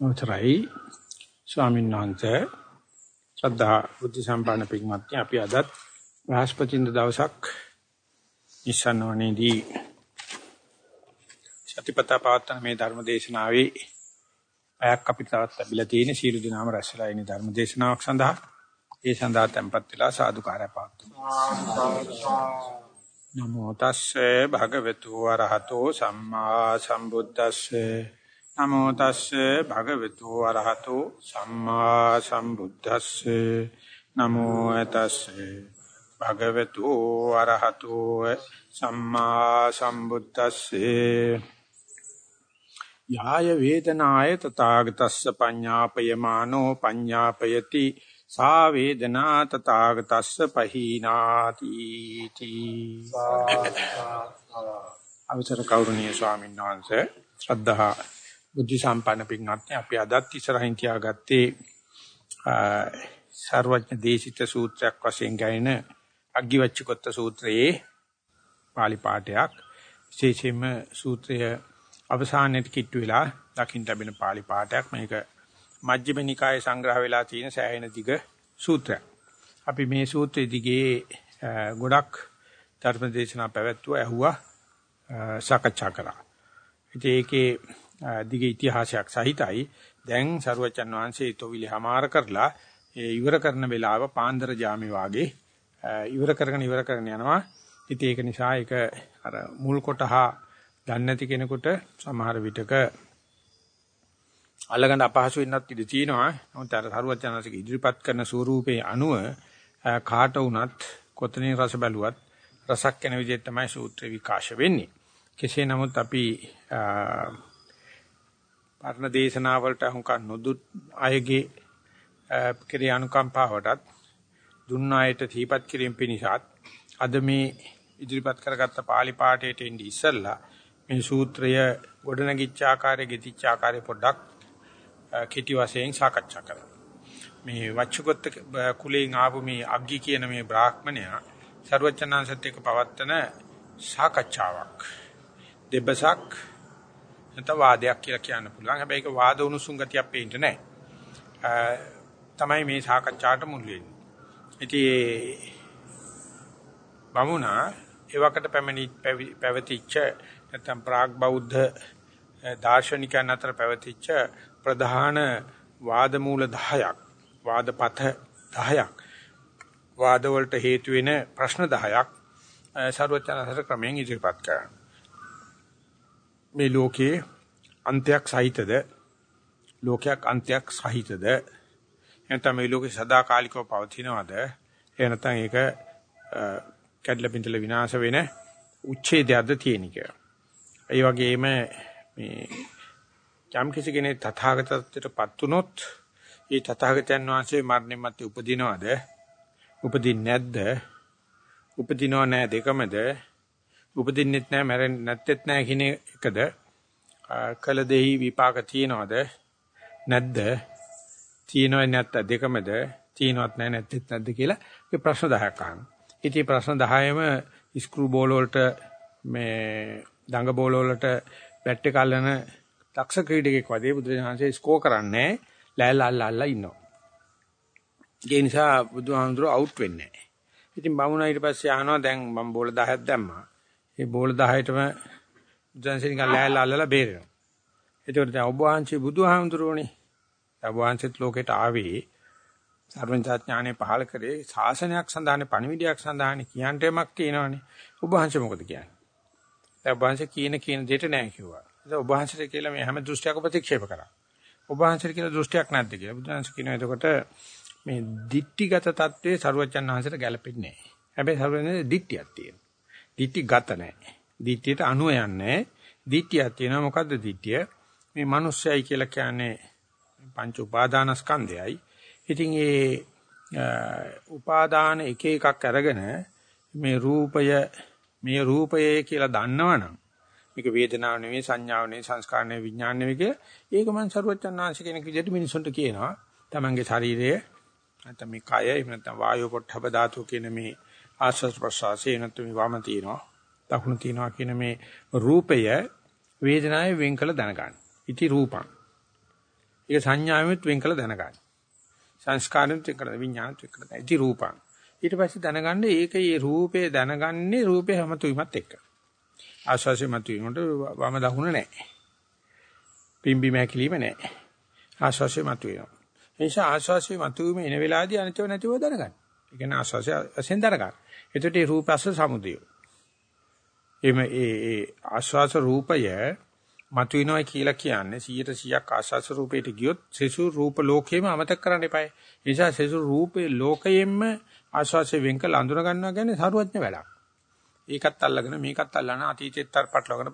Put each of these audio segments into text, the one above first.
අවසරයි. ස්වාමීන් වහන්සේ ශ්‍රද්ධා බුද්ධ සම්පන්න පින්වත්නි අපි අදත් බ්‍රහස්පතින්ද දවසක් ඉස්සනවනේදී සතිපතා පවත්තන මේ ධර්ම දේශනාවේ අයක් අපි තවත් ලැබිලා තියෙන සීල දිනාම රැස්ලා ඉන්නේ ධර්ම දේශනාවක් සඳහා. ඒ සඳහා tempත් වෙලා සාදුකාරය පාත්තුමු නමෝ තස්සේ භගවතු වරහතෝ සම්මා සම්බුද්දස්සේ. නමෝ තස්සේ භගවතු වරහතෝ සම්මා සම්බුද්දස්සේ. නමෝ තස්සේ භගවතු වරහතෝ සම්මා සම්බුද්දස්සේ. යාය වේදනාය තථාගතස්ස පඤ්ඤාපයමානෝ පඤ්ඤාපයති. සා වේදනා තථාගතස්ස පහීනාති තී. අවසර කෞරණීය ස්වාමීන් වහන්සේ ශ්‍රද්ධා බුද්ධ සම්පන්න පින්වත්නි අපි අදත් ඉස්සරහින් තියාගත්තේ සර්වඥ දේශිත සූත්‍රයක් වශයෙන් ගයින අග්ගිවච්ඡකොත්ත සූත්‍රයේ pāli පාඨයක් විශේෂයෙන්ම සූත්‍රය අවසානයේ කිට්ටු වෙලා දකින්න ලැබෙන pāli පාඨයක් මේක මජ්ක්‍ධිම නිකායේ සංග්‍රහ වෙලා තියෙන සෑහෙන දිග සූත්‍රයක්. අපි මේ සූත්‍රයේ දිගේ ගොඩක් ධර්ම දේශනා පැවැත්වුවා ඇහුවා සාකච්ඡා කරා. ඉතින් ඒකේ දිග ඉතිහාසයක් සහිතයි. දැන් සරුවචන් වහන්සේ ඊතොවිලි හමාර කරලා ඒ ඉවර කරන වෙලාව පාන්දර ජාමේ වාගේ ඉවර කරගෙන ඉවර කරගෙන යනවා. ඉතින් ඒක නිසා ඒක අර මුල් කොටහ දන්නේ නැති කෙනෙකුට සමහර විටක අල්ලගන්න අපහසු වෙන්නත් ඉඩ තියෙනවා. නමුත් අර සරුවචනසික ඉදිරිපත් කරන ස්වරූපේ අනුව කාට වුණත් කොතනින් රස බැලුවත් රසක් වෙන විදිහට තමයි සූත්‍ර විකාශ වෙන්නේ. කෙසේ නමුත් අපි පරණ දේශනාවලට අහුම්කන් නොදුත් අයගේ කෙරේ අනුකම්පාවටත් දුන්න අයට තීපත් කිරීම පිණිසත් අද මේ ඉදිරිපත් කරගත්ත pāli පාඨයට එන්නේ ඉස්සල්ලා මේ සූත්‍රය ගොඩනැගිච්ච ආකාරය ගෙතිච්ච ආකාරය පොඩ්ඩක් කෙටි වශයෙන් සාකච්ඡා කරමු. මේ වච්චකොත්ත කුලයෙන් ආපු මේ අග්ගි කියන මේ බ්‍රාහ්මණයා ਸਰවචනාංශත් එක්ක පවත්තන සාකච්ඡාවක්. දෙබසක් නැත්නම් වාදයක් කියලා කියන්න පුළුවන්. හැබැයි ඒක වාද උණුසුම් ගතියක් පේන්නේ නැහැ. තමයි මේ සාකච්ඡාට මුල් වෙන්නේ. ඉතින් බමුණා එවකට පැමිණි පැවතිච්ච නැත්නම් ප්‍රාග් බෞද්ධ දාර්ශනිකයන් අතර පැවතිච්ච ප්‍රධාන වාද මූල 10ක් වාදපත 10ක් වාද වලට හේතු වෙන ප්‍රශ්න 10ක් ਸਰවචනසර ක්‍රමයෙන් ඉදිරිපත් කරනවා. මේ ලෝකයේ අන්තයක් සහිතද ලෝකයක් අන්තයක් සහිතද එතන මේ ලෝකේ සදාකාලිකව පවතිනවද එහෙ නැත්නම් ඒක කැඩලා බිඳලා විනාශ වෙන උච්ඡේදයක්ද තියෙන එක. ඒ වගේම මේ යම් කිසි කෙනෙක් තථාගතත්වයටපත් වුනොත් ඒ තථාගතයන් වහන්සේ මරණයන් මත උපදිනවද? උපදින්නේ නැද්ද? උපදිනව නැහැ දෙකමද? උපදින්නෙත් නැහැ මැරෙන්නේ නැත්තේත් නැහැ කියන එකද? කල දෙහි විපාක තියනවද? නැද්ද? තියනව නැත්ත දෙකමද? තියනවත් නැහැ නැත්තේත් නැද්ද කියලා ඒ ප්‍රශ්න 10ක් අහනවා. ඉතින් ප්‍රශ්න 10ෙම ස්ක්‍රූ බෝල වලට මේ දඟ බෝල වලට බැට් එක අල්ලන දක්ෂ ක්‍රීඩකෙක් වගේ බුදුරජාණන්සේ ස්කෝර් කරන්නේ ලෑල්ල අල්ල අල්ල ඉන්නවා. ඒ නිසා බුදුහාමුදුරුවෝ අවුට් වෙන්නේ නැහැ. ඉතින් බමුණා ඊට පස්සේ අහනවා දැන් මම බෝල 10ක් දැම්මා. ඒ බෝල 10ටම බුදුන්සේ නිකන් ලෑල්ල අල්ලලා බේරෙනවා. ඒකට දැන් ඔබ වහන්සේ බුදුහාමුදුරුවෝනේ. ඔබ වහන්සේත් ලෝකෙට ආවේ සර්වඥාඥානෙ පහල කරේ ශාසනයක් සඳහානේ පණිවිඩයක් සඳහානේ කියන්ට යමක් තියෙනවනේ. ඔබ වහන්සේ මොකද කියන්නේ? දැන් ඔබ වහන්සේ කියන කියන දෙයට නෑ කිව්වා. ඒක ඔබ වහන්සේට කියලා මේ හැම දෘෂ්ටියක ප්‍රතික්ෂේප කරා. ඔබ වහන්සේට කියලා දෘෂ්ටියක් නැද්ද කියලා. බුදුහන්සේ කියනවා එතකොට මේ දික්ටිගත தત્ත්වයේ සරුවචන් වහන්සේට ගැලපෙන්නේ නැහැ. හැබැයි සරුවචන් දික්ටියක් තියෙනවා. දික්ටිගත නැහැ. දික්ටියට අනුව යන්නේ. දික්ටියක් තියෙනවා මොකද්ද දික්ටිය? මේ මිනිස්සයයි කියලා කියන්නේ පංච උපාදානස්කන්ධයයි. ඉතින් ඒ උපාදාන එක එකක් අරගෙන මේ රූපය මේ රූපය කියලා දන්නවනම් මේක වේදනාව නෙවෙයි සංඥාව නෙවෙයි සංස්කාර නෙවෙයි විඥාන නෙවෙයි කියලා ඒක මම සරුවචනාංශ කෙනෙක් විදිහට මිනිසුන්ට කියනවා තමන්ගේ ශරීරය නැත්නම් මේ කය එහෙම නැත්නම් වායු පොට්ටබ ධාතු කියන මේ ආස්වාද ප්‍රසආසය නැත්නම් මේ වම තියෙනවා දකුණු තියෙනවා කියන මේ රූපය වේදනාවේ වෙන් කළ දැනගන්න. ඉති රූපං. ඒක සංඥාවෙත් වෙන් කළ දැනගන්න. සංස්කාරෙත් වෙන් කළ විඥානෙත් වෙන් කළ දැනගන්න. ඉති රූපං. ඊට පස්සේ දැනගන්න ඒක ඒ රූපේ දැනගන්නේ රූපේ හැමතුීමත් එක්ක. ආස්වාසිය මතුවීමට වම දකුණ නැහැ. පිම්බි මෑකිලිම නැහැ. ආස්වාසිය මතුවෙනවා. ඒ නිසා ආස්වාසිය මතුවීම එන වෙලාවදී අනිත්‍යව නැතිව දැනගන්න. ඒ කියන්නේ ආස්වාසිය වශයෙන් දැනගන්න. එතකොට මේ රූපස්ස සමුදය. එimhe ඒ ඒ ආස්වාස රූපය මතුවෙනවා කියලා කියන්නේ 100%ක් ආස්වාස රූපයට ගියොත් සෙසු රූප ලෝකෙම අමතක කරන්න එපායි. ඒ නිසා සෙසු රූපේ ලෝකයෙන්ම ආස්වාසයෙන් වෙන් කළ අඳුර ගන්නවා කියන්නේ සරුවඥ වැඩක්. ඒකත් අල්ලගෙන මේකත් අල්ලන අතීතෙත් පටලවාගෙන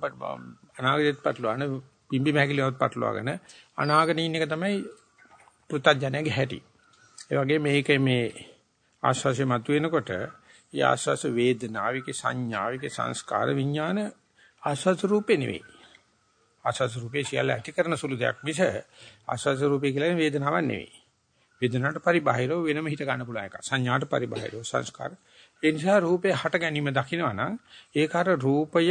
අනාගතෙත් පටලවාගෙන පිම්බි මහැකිලිවත් පටලවාගෙන අනාගතේ ඉන්න එක තමයි පුත්තජනයාගේ හැටි. ඒ වගේ මේකේ මේ ආස්වාසය මතුවෙනකොට ඒ ආස්වාස වේදනාවික සංඥාවික සංස්කාර විඥාන ආස්වාස රූපේ නෙවෙයි. ආස්වාස රූපේ සියල්ල ඇති කරන සුළු දෙයක් මිස ආස්වාස රූපේ කියලා වේදනාවක් නෙවෙයි. වේදනාවට පරිබාහිරව වෙනම හිත ගන්න පුළුවන් එකක්. සංඥාට පරිබාහිරව සංස්කාර. ඒ නිසා රූපේ හට ගැනීම දකිනවා නම් ඒක අර රූපය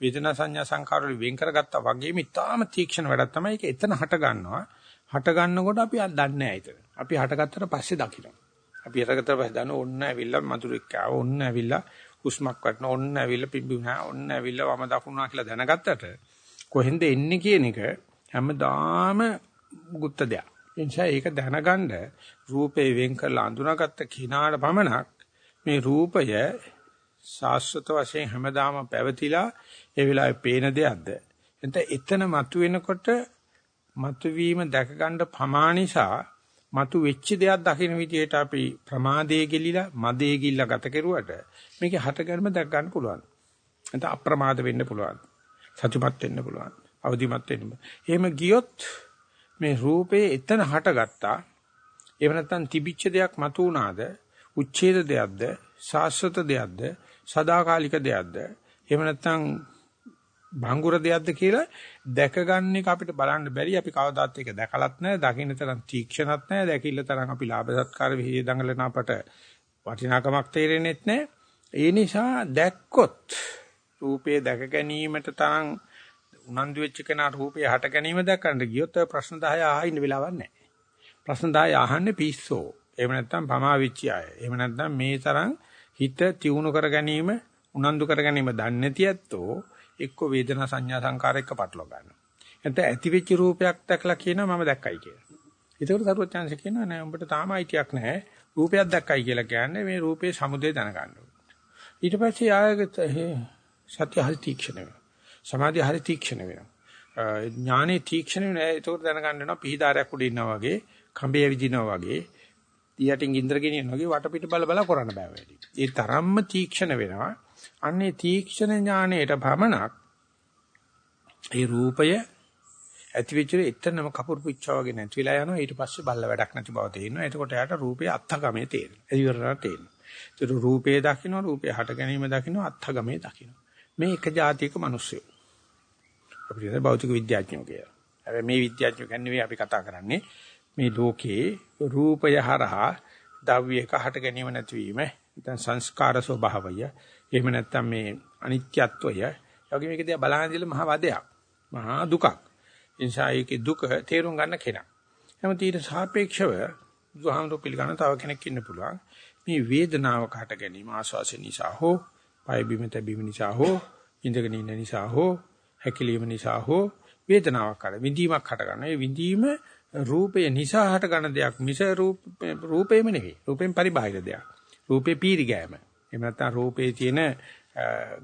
වේදනා සංඥා සංකාර වලින් වෙන් කරගත්තා වගේම ඉතාම තීක්ෂණ වැඩක් තමයි ඒක එතන හට ගන්නවා. හට ගන්නකොට අපි දන්නේ නැහැ ඒක. අපි හටගත්තට පස්සේ දකිනවා. අපි හටගත්තට පස්සේ දන්න ඕන්න ඇවිල්ලා මధుරෙක් ආව ඕන්න ඇවිල්ලා හුස්මක් වටන ඕන්න ඇවිල්ලා පිඹුනා ඕන්න ඇවිල්ලා වම දකුණා කියලා දැනගත්තට කොහෙන්ද එන්නේ කියන එක හැමදාම ගුත්ත දෙයක්. ඒ නිසා ඒක දැනගන්න රූපේ වෙන් කරලා අඳුනාගත්ත කිනාට පමණක් මේ රූපය සාස්වත වශයෙන් හැමදාම පැවතිලා ඒ වෙලාවේ පේන දෙයක්ද එතන එතන මතුවෙනකොට මතුවීම දැක ගන්න ප්‍රමාණිසා මතු වෙච්ච දෙයක් දකින්න විදිහට අපි ප්‍රමාදයේ ගිලිලා මදයේ ගිල්ලා ගත කෙරුවට මේකේ හටගන්ම දැක ගන්න පුළුවන්. එතන අප්‍රමාද වෙන්න පුළුවන්. සතුටුමත් වෙන්න පුළුවන්. අවදිමත් වෙන්න. එහෙම ගියොත් මේ රූපේ එතන හටගත්තා. එහෙම නැත්නම් තිබිච්ච දෙයක් මතු වුණාද? උච්ඡේද දෙයක්ද? සාස්වත දෙයක්ද? සදාකාලික දෙයක්ද? එහෙම නැත්නම් භංගුර දෙයක්ද කියලා දැකගන්න එක අපිට බලන්න බැරි. අපි කවදාත් ඒක දැකලත් නැහැ දකින්න තරම් තීක්ෂණත් නැහැ දැකිල්ල තරම් අපි ලාභ සත්කාර විහිය දඟලන අපට වටිනාකමක් තේරෙන්නේ නැහැ. ඒ නිසා දැක්කොත් රූපේ දැක ගැනීමට තරම් උනන්දු වෙච්ච කෙනා රූපේ හට ගැනීම දැක්කන්න ගියොත් ඔය ප්‍රශ්න 10 අහින්න වෙලාවක් නැහැ. ප්‍රශ්න 10 අහන්නේ පිස්සෝ. එහෙම නැත්නම් පමා වෙච්ච අය. එහෙම නැත්නම් මේ තරම් හිත තියුණු කර ගැනීම උනන්දු කර ගැනීම දන්නේ නැති ඇත්තෝ එක්ක වේදනා සංඥා සංකාර එක්ක පටලවා ගන්නවා. නැත්නම් ඇති වෙච්ච රූපයක් දැකලා කියනවා මම දැක්කයි කියලා. ඒකට සරුවත් chance කියනවා නෑ උඹට තාම අයිතියක් නෑ. රූපයක් දැක්කයි කියලා කියන්නේ මේ රූපේ සමුදේ දැනගන්න ඊට පස්සේ ආයගත සත්‍ය හරි තීක්ෂණ වෙනවා. සමාධිය හරි තීක්ෂණ වෙනවා. ඥානෙ තීක්ෂණ වෙනවා. ඒකට දැනගන්න වෙනවා පිහිදාරයක් උඩ ඉන්නා වගේ, කඹේ විදිනවා වගේ, ඊයටින් ඉන්ද්‍ර ගෙනියන වගේ වටපිට බල බල කරන්න බෑ වැඩි. ඒ තරම්ම තීක්ෂණ වෙනවා. අන්නේ තීක්ෂණ ඥාණයට පමණක් ඒ රූපය ඇති වෙච්ච එතනම කපුරු පිච්චා වගේ නැති වෙලා යනවා. ඊට පස්සේ බල්ල වැඩක් නැති බව තේරෙනවා. එතකොට එයාට රූපේ අත්ථගමේ තේරෙනවා. එදිවරණ තේරෙනවා. ඒතර රූපේ දකින්න රූපේ හට ගැනීම දකින්න අත්ථගමේ දකින්න මේ එක જાතියක මිනිස්සු. අපිට කියන්නේ භෞතික විද්‍යාඥයෝ කියලා. හැබැයි මේ විද්‍යාඥයෝ කියන්නේ අපි කතා කරන්නේ. මේ ලෝකේ රූපය හරහා දව්‍යයක හට ගැනීම නැතිවීම නැත්නම් සංස්කාර ස්වභාවය එහෙම නැත්නම් මේ අනිත්‍යත්වය යෝගි මේක දිහා බලන දිල මහ වදයක් මහා දුකක් ඒ නිසා ඒකේ දුක තේරුම් ගන්න කෙනා එහෙනම් ඊට සාපේක්ෂව බුදුහාමුදුරු පිළිගන්න තව කෙනෙක් ඉන්න පුළුවන් මේ වේදනාව කාට ගැනීම ආස්වාසය නිසා හෝ පය බිම තැබීම නිසා හෝ ඉඳගෙන ඉන්න නිසා හෝ හැකිලිම නිසා හෝ වේදනාවක් කර විඳීමක් හට ගන්න. ඒ විඳීම රූපය නිසා හට ගන්න දෙයක් මිස රූපේම නෙවෙයි. රූපෙන් පරිබාහිර දෙයක්. රූපේ පීරි ගෑම. එහෙම නැත්නම් රූපේ තියෙන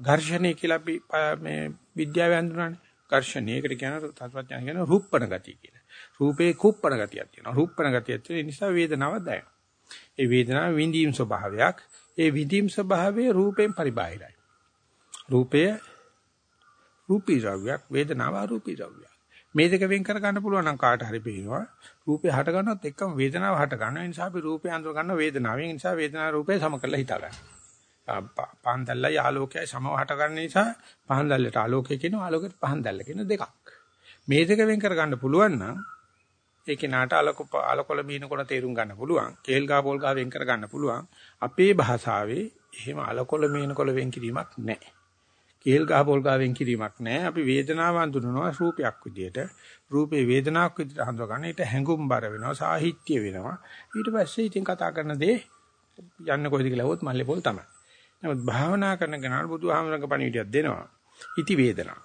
ඝර්ෂණය කියලා අපි මේ විද්‍යාවේ හඳුනන්නේ. ඝර්ෂණයකට කියන තත්ත්වඥයන් කියන රූපණ ගතිය කියලා. රූපේ කුප්පණ ගතියක් තියෙනවා. රූපණ ගතියක් තියෙන නිසා වේදනාවක් දැනෙනවා. ඒ වේදනාව විඳීම් ස්වභාවයක්. ඒ විඳීම් ස්වභාවය රූපයෙන් පරිබාහිරයි. රූපය රූපී ද්‍රව්‍යයක් වේදනාව අරූපී ද්‍රව්‍යයක්. මේ දෙක වෙන් කර ගන්න පුළුවන් නම් කාට හරි පේනවා. රූපේ හට ගන්නත් එක්කම වේදනාව හට ගන්නවා. ඒ නිසා අපි රූපේ අඳුර ගන්න වේදනාවෙන්. ඒ නිසා වේදනාව රූපේ සම කරලා හිතා ගන්න. පහන් දැල්ලයි ආලෝකයයි සමව හට ගන්න නිසා පහන් දැල්ලට ආලෝකය කියනවා ආලෝකයට පහන් දැල්ල කියන දෙකක්. මේ දෙක වෙන් කර ගන්න පුළුවන් නම් ඒකේ නාට අලකො අලකොල බීනකොට තේරුම් ගන්න පුළුවන්. කේල් ගා පොල් ගා වෙන් කර ගන්න පුළුවන්. අපේ භාෂාවේ එහෙම අලකොල මීනකොල වෙන් කිරීමක් නැහැ. කේල් ගහ පොල් ගාවෙන් කිරීමක් නැහැ. අපි වේදනාව හඳුනනවා රූපයක් විදියට. රූපේ වේදනාවක් විදියට හඳුනා ගන්න. ඊට හැඟුම්බර වෙනවා, සාහිත්‍ය වෙනවා. ඊට පස්සේ ඉතින් කතා කරන දේ යන්න කොහෙද කියලා හොත් මල්ලේ පොල් තමයි. නමුත් භාවනා කරන කෙනාට බුදුහාමරංග පණිවිඩයක් දෙනවා. ඉති වේදනා.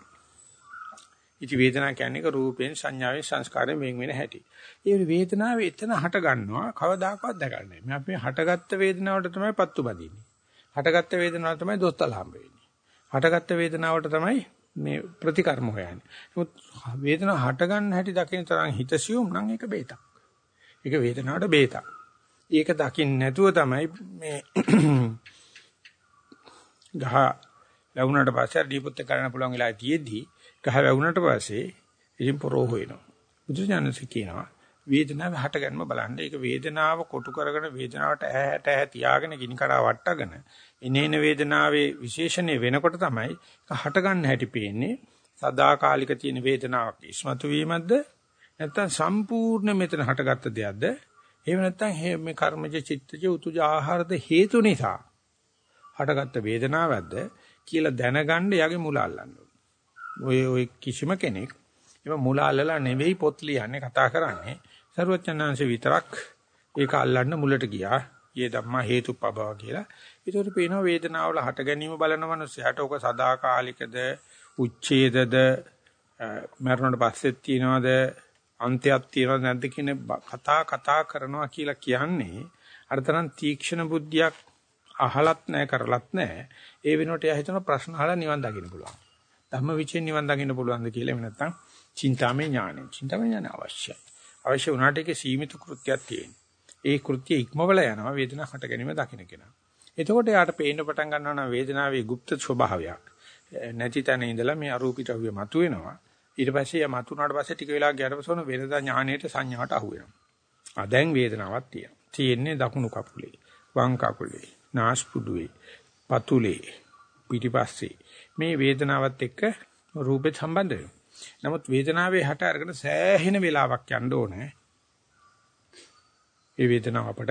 ඉති වේදනා කියන්නේ රූපෙන් සංඥාවෙන් සංස්කාරයෙන් වෙන් වෙන හැටි. ඒ වේදනාව එතන හට ගන්නවා කවදාකවත් දැකන්නේ නැහැ. අපි හටගත්ත වේදනාවට තමයි පත්තු බදින්නේ. හටගත්ත වේදනාවට තමයි දොස්තල හම්බ වෙන්නේ. හටගත්ත වේදනාවට තමයි මේ ප්‍රතිකර්ම හොයන්නේ. නමුත් වේදනාව හට ගන්න හැටි දකින්න තරම් හිතසියුම් නම් ඒක බේතක්. ඒක වේදනාවට බේතක්. ඒක දකින්න නැතුව තමයි මේ ගහ ලැබුණාට පස්සේ දීපොත් කරන්න පුළුවන් වෙලාව තියෙද්දි ගහ වැවුනට පස්සේ ඉතින් පොරෝ හොයනවා. බුදුසසුන කියනවා වේදනාව හටගන්න බලන්න. ඒක වේදනාව කොටු කරගෙන වේදනාවට ඇහැට ඇහැ තියාගෙන ගිනි කරා වට්ටගෙන ඉනේන වේදනාවේ විශේෂණය වෙනකොට තමයි හටගන්න හැටි පේන්නේ. සදාකාලික තියෙන වේදනාවක් ඉස්මතු වීමක්ද නැත්නම් සම්පූර්ණ මෙතන හටගත්ත දෙයක්ද එහෙම නැත්නම් මේ කර්මජ චිත්තජ උතුජ ආහාරද හේතු නිසා හටගත්ත වේදනාවක්ද කියලා දැනගන්න යගේ මුල අල්ලන්න ඔය ඔය කිසිම කෙනෙක් එම මුල අල්ලලා නෙවෙයි පොත් ලියන්නේ කතා කරන්නේ සරුවචනාංශ විතරක් ඒක අල්ලන්න මුලට ගියා. යේ ධම්මා හේතුපබව කියලා. ඒතකොට පේනවා වේදනාවල හට ගැනීම බලන මනුස්සයාට ඕක සදාකාලිකද උච්ඡේදද මරණයට පස්සෙත් තියනවද අන්තයක් තියනවද නැද්ද කියන කතා කතා කරනවා කියලා කියන්නේ අරතරන් තීක්ෂණ බුද්ධියක් අහලත් නැහැ කරලත් නැහැ. ඒ වෙනුවට එයා හිතන ප්‍රශ්න අහලා නිවන් දකින්න පුළුවන්. ධම්මවිචේ නිවන් දකින්න පුළුවන්ද කියලා එහෙම නැත්නම් චින්තාමය ඥානෙ. චින්තාමය ඥාන අවශ්‍යයි. අවශ්‍ය වුණාට ඒකේ සීමිත කෘත්‍යයක් තියෙනවා. ඒ කෘත්‍ය ඉක්මවල යනවා වේදනාව හට ගැනීම දකින්න කෙනා. එතකොට යාට පේන්න පටන් ගන්නවා නම් වේදනාවේ গুপ্ত ස්වභාවයක්. නැති තැන ඉඳලා මේ අරූපිතවිය මතුවෙනවා. ඊට පස්සේ යා මතුනාට පස්සේ ටික වෙලා ගියාට පස්සේ ඔන වෙනදා ඥාණයට සංඥාවට අහු වෙනවා. ආ දැන් වේදනාවක් තියෙනවා. තියෙන්නේ දකුණු කකුලේ, වම් කකුලේ, නාස්පුඩුවේ, පතුලේ, පිටිපස්සේ. මේ වේදනාවත් එක්ක රූපේ සම්බන්ධ වෙනවා. නමුත් වේදනාවේ හට අරගෙන සෑහෙන වෙලාවක් යන්න ඕනේ. ඒ වේදනාව අපට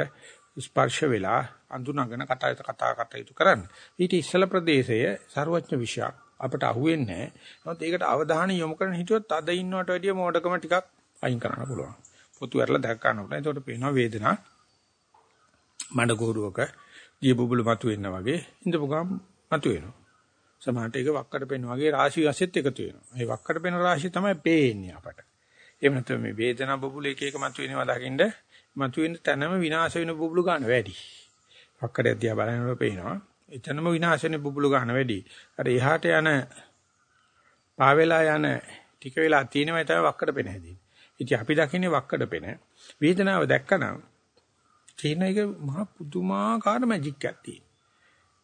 ස්පර්ශ වෙලා අඳුනගෙන කතා කතා කටයුතු කරන්න. ඊට ඉස්සල ප්‍රදේශය ਸਰවඥ විෂයක් අපට අහුවෙන්නේ නැහැ. නමුත් ඒකට අවධානය යොමු කරන හිටියොත් අද ඉන්නවට වැඩිය මෝඩකම ටිකක් අයින් කරන්න පුළුවන්. පොතු ඇරලා දැක් ගන්න පුළුවන්. ඒකට පේනවා වේදනා මඩ ගෝරුවක දිය බුබුලු මතුවෙනා වගේ ඉඳපු ගම මතුවෙනවා. සමහරට ඒක වක්කට පෙන වගේ රාශි වශයෙන්ත් එකතු වෙනවා. මේ වක්කට පෙන රාශිය තමයි පේන්නේ අපට. එහෙම නැත්නම් මේ වේදනා බබුල එක එක මතුවෙනවා දකින්න මතුවෙන තැනම විනාශ වෙන බබුලු ගන්න වැඩි. වක්කඩය දිහා බලනකොට පේනවා. එතනම විනාශ වෙන බබුලු ගන්න වැඩි. අර එහාට යන පාවෙලා යන ටික වෙලා තියෙනවා තමයි වක්කඩ පෙන හැදෙන්නේ. ඉතින් අපි දකින්නේ වක්කඩ පෙන. වේදනාව දැක්කනම් තියෙන එක මහ පුදුමාකාර මැජික් එකක් තියෙනවා.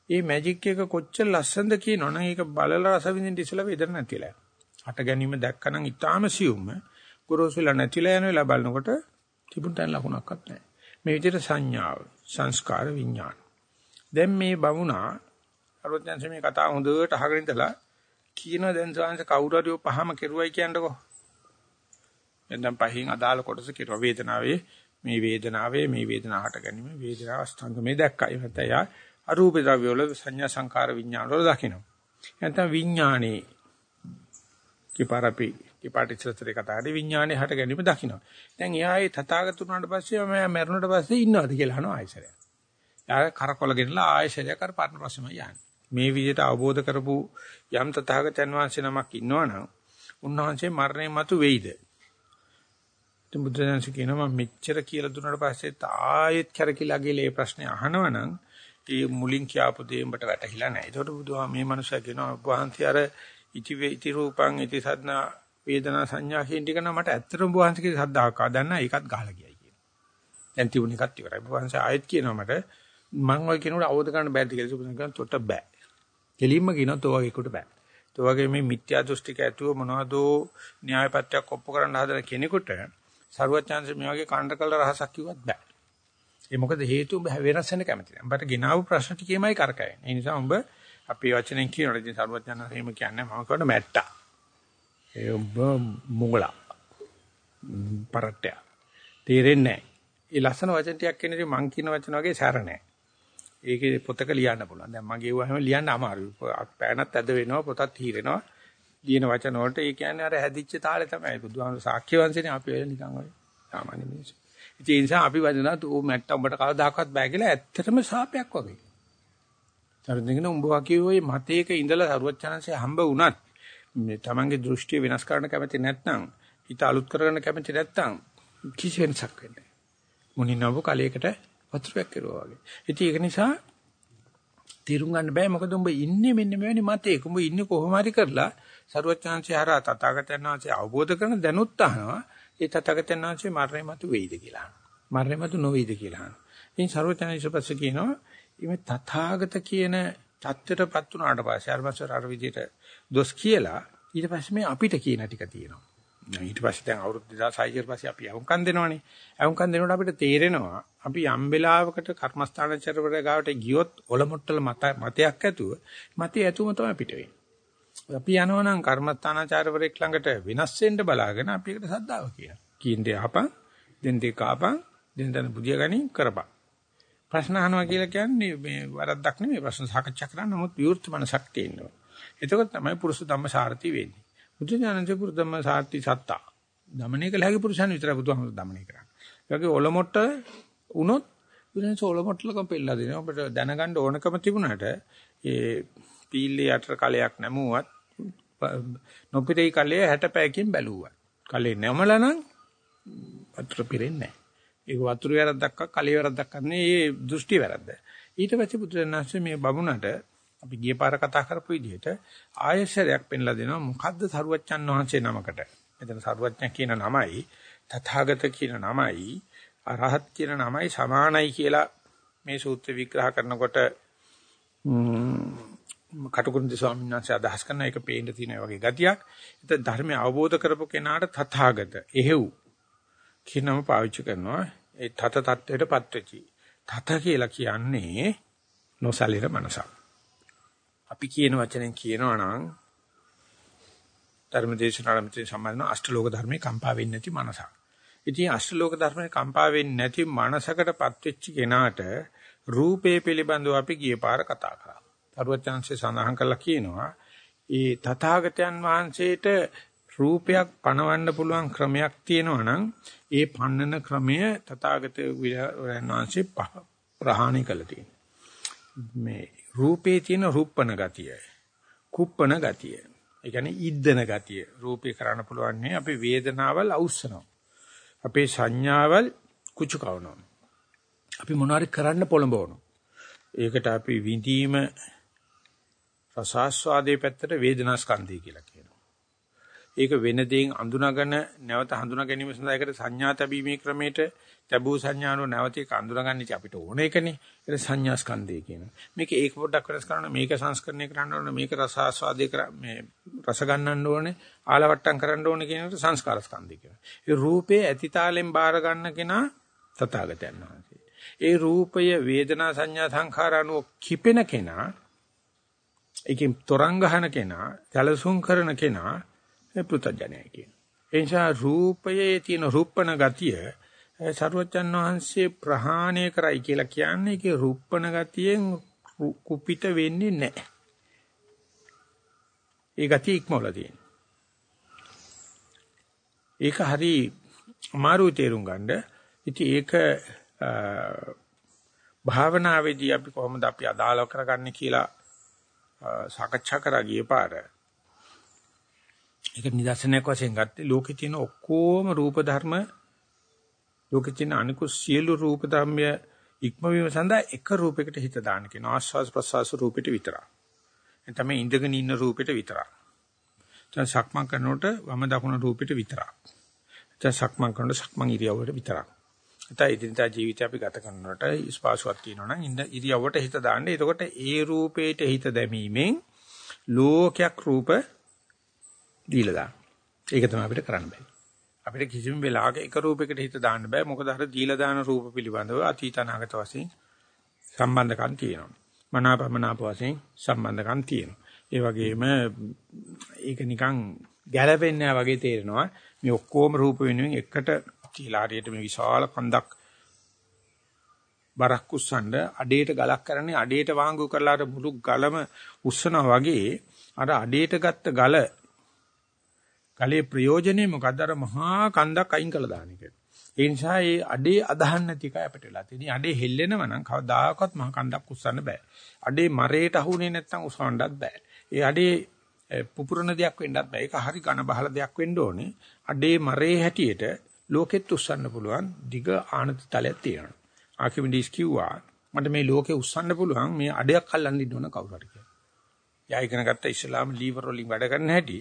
ඒ මැජික් එක කොච්චර ලස්සනද කියනවනම් ඒක බලලා රස විඳින්න ඉස්සලා වේදන නැතිලා. හට ගැනීම දැක්කනම් ඊටාම සියුම් ගොරෝසුලා නැතිලා යන වෙලාව බලනකොට තිබුණට ලකුණක්වත් නැහැ. මේ විදිහට සංඥාව, සංස්කාර, විඥාන. දැන් මේ බමුණා අරොත්යන්ස මේ කතාව හොඳට අහගෙන ඉඳලා කියන දැන් සාංශ කවුරු හරි පහම කෙරුවයි කියන්නකෝ. එතෙන් පහින් අදාළ කොටස කෙරුවා වේදනාවේ මේ වේදනාවේ මේ වේදනාවට ගැනීම වේදනාව අස්තංගමේ දැක්කයි. නැත්නම් අරූප ද්‍රව්‍ය වල සංඥා සංකාර විඥාන වල දකිනවා. නැත්නම් විඥානේ කිපාරපි කිපාටිච්චතරේ කතාවේ විඥානේ හට ගැනීම දකිනවා. දැන් එයායේ තථාගත උනාට පස්සේ මම මැරුණට පස්සේ ඉන්නවද කියලා අහනවා ආයසරය. යා කරකොල ගෙනලා ආයසරය කර පාරන ප්‍රශ්නම යන්නේ. මේ විදිහට අවබෝධ කරපු යම් තථාගතයන් වහන්සේ නමක් ඉන්නවනම් උන්වහන්සේ මරණය මතු වෙයිද? ඉතින් බුදුදහම කියනවා මෙච්චර කියලා දුන්නාට පස්සේ ආයෙත් කරකිලා ගිහලා මේ ප්‍රශ්නේ අහනවනම් ඒ මුලින් කියපු දේ උඹට වැටහිලා නැහැ. ඒකට බුදුහා මේ මනුස්සයා කියනවා වහන්සේ අර ඉති ඉති රූපං ඉති සද්නා වේදනා සංඥා කියන ටික නම් මට ඇත්තටම වහන්සේගේ සද්දාවක් ආදන්න ඒකත් ගහලා ගියයි කියනවා. දැන් තිබුණ එකත් ඉවරයි. වහන්සේ ආයෙත් කියනවා මට මම ඔය කෙනෙකුට අවබෝධ කරන්න බැරිද කියලා සුබුන් කියනවා තොට බෑ. කෙලින්ම කියනවා තෝ වගේකට බෑ. තෝ වගේ මේ මිත්‍යා දෘෂ්ටික ඇතුව මොනවදෝ න්‍යායපත්‍යක් ඔප්පු කරන්න හදන කෙනෙකුට සරුවචාන්සේ මේ වගේ කාණ්ඩකල රහසක් කිව්වත් බෑ. ඒ මොකද හේතුව වෙනස් වෙන්න කැමති නැහැ. උඹට ගෙනාවු ප්‍රශ්න ටිකේමයි කරකැවෙන්නේ. ඒ නිසා උඹ අපේ වචනෙන් කියනවා ඉතින් සරුවචාන්සේ එහෙම කියන්නේ මම කියන්න මැට්ටා. ඒ උඹ මුගලා. පරට්ටය. තේරෙන්නේ නැහැ. ඒ ලස්සන වචන ටිකක් කියන්නේ මං කියන වචන වගේ සැර නැහැ. ඒකේ පොතක ලියන්න පුළුවන්. දැන් මගේ වහම ලියන්න අමාරුයි. පෑනත් ඇද වෙනවා පොතත් හීරෙනවා. ලියන වචන වලට ඒ කියන්නේ අර හැදිච්ච තාලේ තමයි. බුදුහාමුදුරු සාක්‍ය වංශනේ අපි වෙල නිකන් ඔය සාමාන්‍ය මිනිස්සු. ඉතින් ඒ නිසා අපි වදිනා ඌ මැට්ට උඹට කවදාකවත් බෑ කියලා ඇත්තටම සාපයක් වගේ. තරුණිගෙන උඹ වගේ ওই මතයක ඉඳලා සරුවචනන්සේ හම්බ වුණත් මේ තමන්ගේ දෘෂ්ටිය වෙනස් කරන්න කැමති නැත්නම් හිත අලුත් කරගන්න කැමති නැත්නම් කිසි වෙනසක් වෙන්නේ නැහැ. මුනිනව කලයකට වතුරක් කෙරුවා වගේ. ඉතින් ඒක නිසා තීරුම් ගන්න බෑ මොකද උඹ ඉන්නේ මෙන්න මෙවැනි මතයක. උඹ ඉන්නේ කොහොම හරි කරලා සරුවචාන්සේ හරහා තථාගතයන් වහන්සේ අවබෝධ කරන දැනුත් අහනවා. ඒ තථාගතයන් වහන්සේ මරණය මතු වෙයිද කියලා අහනවා. මරණය මතු නොවේද කියලා අහනවා. ඉතින් සරුවචාන්සේ පස්සේ කියනවා මේ තථාගත කියන தත්ත්වයටපත් වුණාට පස්සේ අරමසර අර විදිහට දොස් කියලා ඊට පස්සේ මේ අපිට කියන ටික තියෙනවා. ඊට පස්සේ දැන් අවුරුදු 2600 ඊට පස්සේ අපි අවුම්කම් දෙනවනේ. අවුම්කම් දෙනකොට අපිට තේරෙනවා අපි යම් වෙලාවකට කර්මස්ථානචරවල ගාවට ගියොත් ඔලමුට්ටල මත මතයක් ඇතුව මතය ඇතුවම තමයි පිට වෙන්නේ. අපි යනවා නම් කර්මස්ථානාචාරවරයෙක් ළඟට වෙනස් වෙන්න බලාගෙන අපි ඒකට සද්දාව කියනවා. කීන්දේ ආපන්, දෙන්දේ කාපන්, දෙන්දන බුදිය ගනි කරපන්. ප්‍රශ්න අහනවා කියලා කියන්නේ මේ වරද්දක් නෙමෙයි ප්‍රශ්න සාකච්ඡා කරන්න නමුත් විවෘත මනසක් තියෙනවා. එතකොට තමයි පුරුෂ ධම්ම සාරති වෙන්නේ. බුදු ඥානසේ පුරුෂ ධම්ම සාරති සත්තා. දමණය කළ හැකි පුරුෂයන් විතරයි බුදුහාමුදුරු දමණය කරන්නේ. ඒ වගේ ඔලොමොට්ට වුණොත් බුදුන්ස ඔලොමොට්ටලකම් පෙන්නලා දෙනවා. ඔබට දැනගන්න ඕනකම තිබුණාට ඒ පීල්ලේ යට කලයක් නැමුවත් නොපිරේ කලයේ 60 පැයකින් බැලුවා. කලේ නැමලා නම් වතුර පිරෙන්නේ නැහැ. ඒක වතුර වැරද්දක් කලේ වැරද්දක් නෙවෙයි ඒ දෘෂ්ටි වැරද්ද. ඊට පස්සේ බුදුරජාණන්සේ මේ බබුණට අපි ගිය පාර කතා කරපු විදිහට ආයශරයක් පෙන්ලා දෙනවා මොකද්ද සරුවච්චන් වහන්සේ නමකට. මෙතන සරුවච්චන් කියන නමයි තථාගත කියන නමයි අරහත් කියන නමයි සමානයි කියලා මේ සූත්‍ර විග්‍රහ කරනකොට කටුකුරුන්දි ස්වාමීන් වහන්සේ අදහස් කරන එක පේන්න තියෙන වගේ ගතියක්. ඒත් ධර්මය අවබෝධ කරපු කෙනාට තථාගත එහෙව් කියනම පාවිච්චි කරනවා. ඒ තත තත්වයටපත් වෙචි. තත කියලා කියන්නේ නොසලින මනසක්. අපි කියන වචනෙන් කියනවා නම් ධර්මදේශනාරමිතේ සම්බන්ධන අෂ්ටලෝක ධර්මේ කම්පා වෙන්නේ නැති මනසක්. ඉතින් අෂ්ටලෝක ධර්මේ කම්පා වෙන්නේ නැති මනසකටපත් වෙච්ච කෙනාට රූපේ පිළිබඳව අපි ගිය පාර කතා කරා. අරුවචාන්සේ සඳහන් කළා කියනවා ඒ තථාගතයන් වහන්සේට රූපයක් පණවන්න පුළුවන් ක්‍රමයක් තියෙනවා නම් ඒ පන්නන ක්‍රමය තථාගත වහන්සේ ප්‍රහාණය කළ තියෙනවා. මේ රූපේ තියෙන රූපණ ගතිය, කුප්පණ ගතිය. ඒ කියන්නේ ඉද්දන ගතිය. රූපේ කරන්න පුළුවන් නේ අපි වේදනාවල් අවුස්සනවා. අපේ සංඥාවල් කුචු කවනවා. අපි මොනවාරි කරන්න පොළඹවනවා. ඒකට අපි විඳීම රසාස්වාදයේ පැත්තට වේදනා ස්කන්ධය කියලා කියනවා. ඒක වෙන දෙයින් අඳුනගෙන නැවත හඳුනා ගැනීම සඳහා ඒකට සංඥා තැබීමේ ක්‍රමයට තැබූ සංඥානෝ නැවත ඒක අඳුනගන්න ඉති අපිට ඕන එකනේ. ඒක සංඥා ස්කන්ධය කියනවා. මේක ඒක පොඩ්ඩක් වෙනස් කරන්න මේක සංස්කරණය කරන්න ඕනේ මේක රසාස්වාදේ කර මේ රස ගන්නන්න ඕනේ ආලවට්ටම් කරන්න ඕනේ කියන එකට සංස්කාර ස්කන්ධය කියනවා. ඒ රූපේ ඇතිතාලෙන් බාර ගන්න කෙනා තථාගතයන් වහන්සේ. ඒ රූපය වේදනා සංඥා සංඛාර අනුව කිපෙන කෙනා ඒකෙන් තරංග ගහන කෙනා, සැලසුම් කරන කෙනා මේ පෘථජනයයි කියන. ඒ නිසා රූපයේ තියෙන රූපණ ගතිය සරුවචන් වහන්සේ ප්‍රහාණය කරයි කියලා කියන්නේ ඒකේ රූපණ ගතියෙන් කුපිත වෙන්නේ නැහැ. ඒ ගතිය ඉක්මවලා තියෙනවා. ඒක හරි අමාරු තේරුම් ගන්න. ඉතින් ඒක භාවනාවේදී අපි කොහොමද අපි අදාළ කරගන්නේ කියලා සාකච්ඡා කරා ගිය පාර. ඒක නිදර්ශනයක් වශයෙන් ගත්තේ ලෝකේ තියෙන ඔක්කොම රූප ධර්ම ලෝකේ තියෙන අනිකුත් සියලු රූප ධර්මය ඉක්මවීම සඳහා එක රූපයකට හිත දාන්න කියන ආස්වාස් ප්‍රසවාස රූපෙට විතරක්. එතම ඉඳගෙන ඉන්න රූපෙට විතරක්. දැන් සක්මන් කරනකොට වම දකුණ රූපෙට විතරක්. දැන් සක්මන් කරනකොට සක්මන් ඉරියව්වට විතරක්. නැත්නම් ඉදින්දා ජීවිතය අපි ගත කරනකොට ස්පාසුවක් තියෙනවා නම් ඉඳ ඉරියව්වට හිත දාන්න. එතකොට ඒ රූපේට හිත දැමීමෙන් ලෝකයක් රූප දීලා දාන්න. ඒක තමයි අපිට කරන්න බෑ. අපිට කිසිම වෙලාවක එක රූපයකට හිත දාන්න බෑ. මොකද අර දීලා දාන රූප පිළිබඳව අතීත අනාගත වශයෙන් සම්බන්ධකම් තියෙනවා. මනාපමනාප වශයෙන් සම්බන්ධකම් තියෙනවා. ඒ වගේම ඒක නිකන් ගැළපෙන්නේ නැහැ වගේ තේරෙනවා. මේ ඔක්කොම රූප වෙනුවෙන් එකට තියලා හරියට මේ විශාල කන්දක් බරක් උස්සන්න අඩේට ගලක් කරන්නේ අඩේට වාංගු කරලා අර මුළු ගලම උස්සනවා වගේ අර අඩේට ගත්ත ගල ගලේ ප්‍රයෝජනේ මොකද අර මහා කන්දක් අයින් කළා දාන එක. ඒ නිසා ඒ අඩේ අදහන්න නැති එකයි අපිට වෙලා තියෙන්නේ. අඩේ හෙල්ලෙනව නම් කවදාකවත් මහා කන්දක් උස්සන්න බෑ. අඩේ මරේට අහුනේ නැත්නම් උස්සවන්නත් බෑ. ඒ අඩේ පුපුරන දෙයක් වෙන්නත් බෑ. ඒක හරි ඝන බහල දෙයක් වෙන්න ඕනේ. අඩේ මරේ හැටියට ලෝකෙත් උස්සන්න පුළුවන් දිග ආනත තලයක් තියෙනවා. ආකිමිඩිස් කිව්වා මට මේ ලෝකෙ උස්සන්න පුළුවන් මේ අඩයක් අල්ලන්න ඉන්න ඕන කවුරු හරි කියලා. යා ඉගෙන ගත්ත ඉස්ලාම ලීවර් වලින් වැඩ කරන හැටි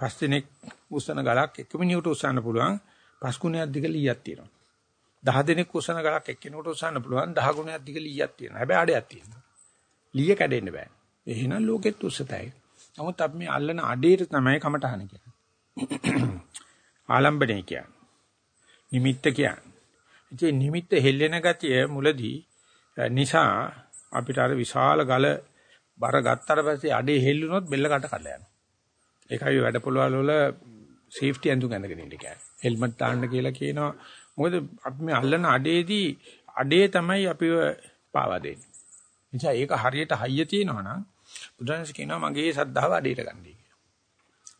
පස් දිනක් උස්සන ගලක් එක මිනිහට උස්සන්න පුළුවන් පස් ගුණයක් දිග ලීයක් තියෙනවා. 10 දිනක් උස්සන ගලක් එක්කෙනෙකුට උස්සන්න පුළුවන් 10 ගුණයක් දිග ලීයක් තියෙනවා. හැබැයි අඩයක් තියෙනවා. ලීය කැඩෙන්න බෑ. එහෙනම් ලෝකෙත් උස්සතයි. නමුත් අපි මේ අල්ලන අඩේට තමයි කමටහන කියන්නේ. ආලම්බණේ කියන්නේ. නිමිත්ත කියන්නේ. ඉතින් නිමිත්ත හෙල්ලෙන ගතිය මුලදී නිසා අපිට අර විශාල ගල බර ගත්තට පස්සේ අඩේ හෙල්ලුනොත් බෙල්ල කට කඩලා යනවා. ඒකයි වැඩ පොළවල් වල සේෆ්ටි ඇඳුම් ඇඳගෙන ඉන්න කියන්නේ. හෙල්මට් දාන්න කියලා කියනවා. මොකද අපි මේ අල්ලන අඩේදී අඩේ තමයි අපිව පාවා දෙන්නේ. නිසා ඒක හරියට හයිය තියෙනවා නම් බුදුරජාණන් කියනවා මගේ සද්ධාව අඩේට ගන්නයි කියලා.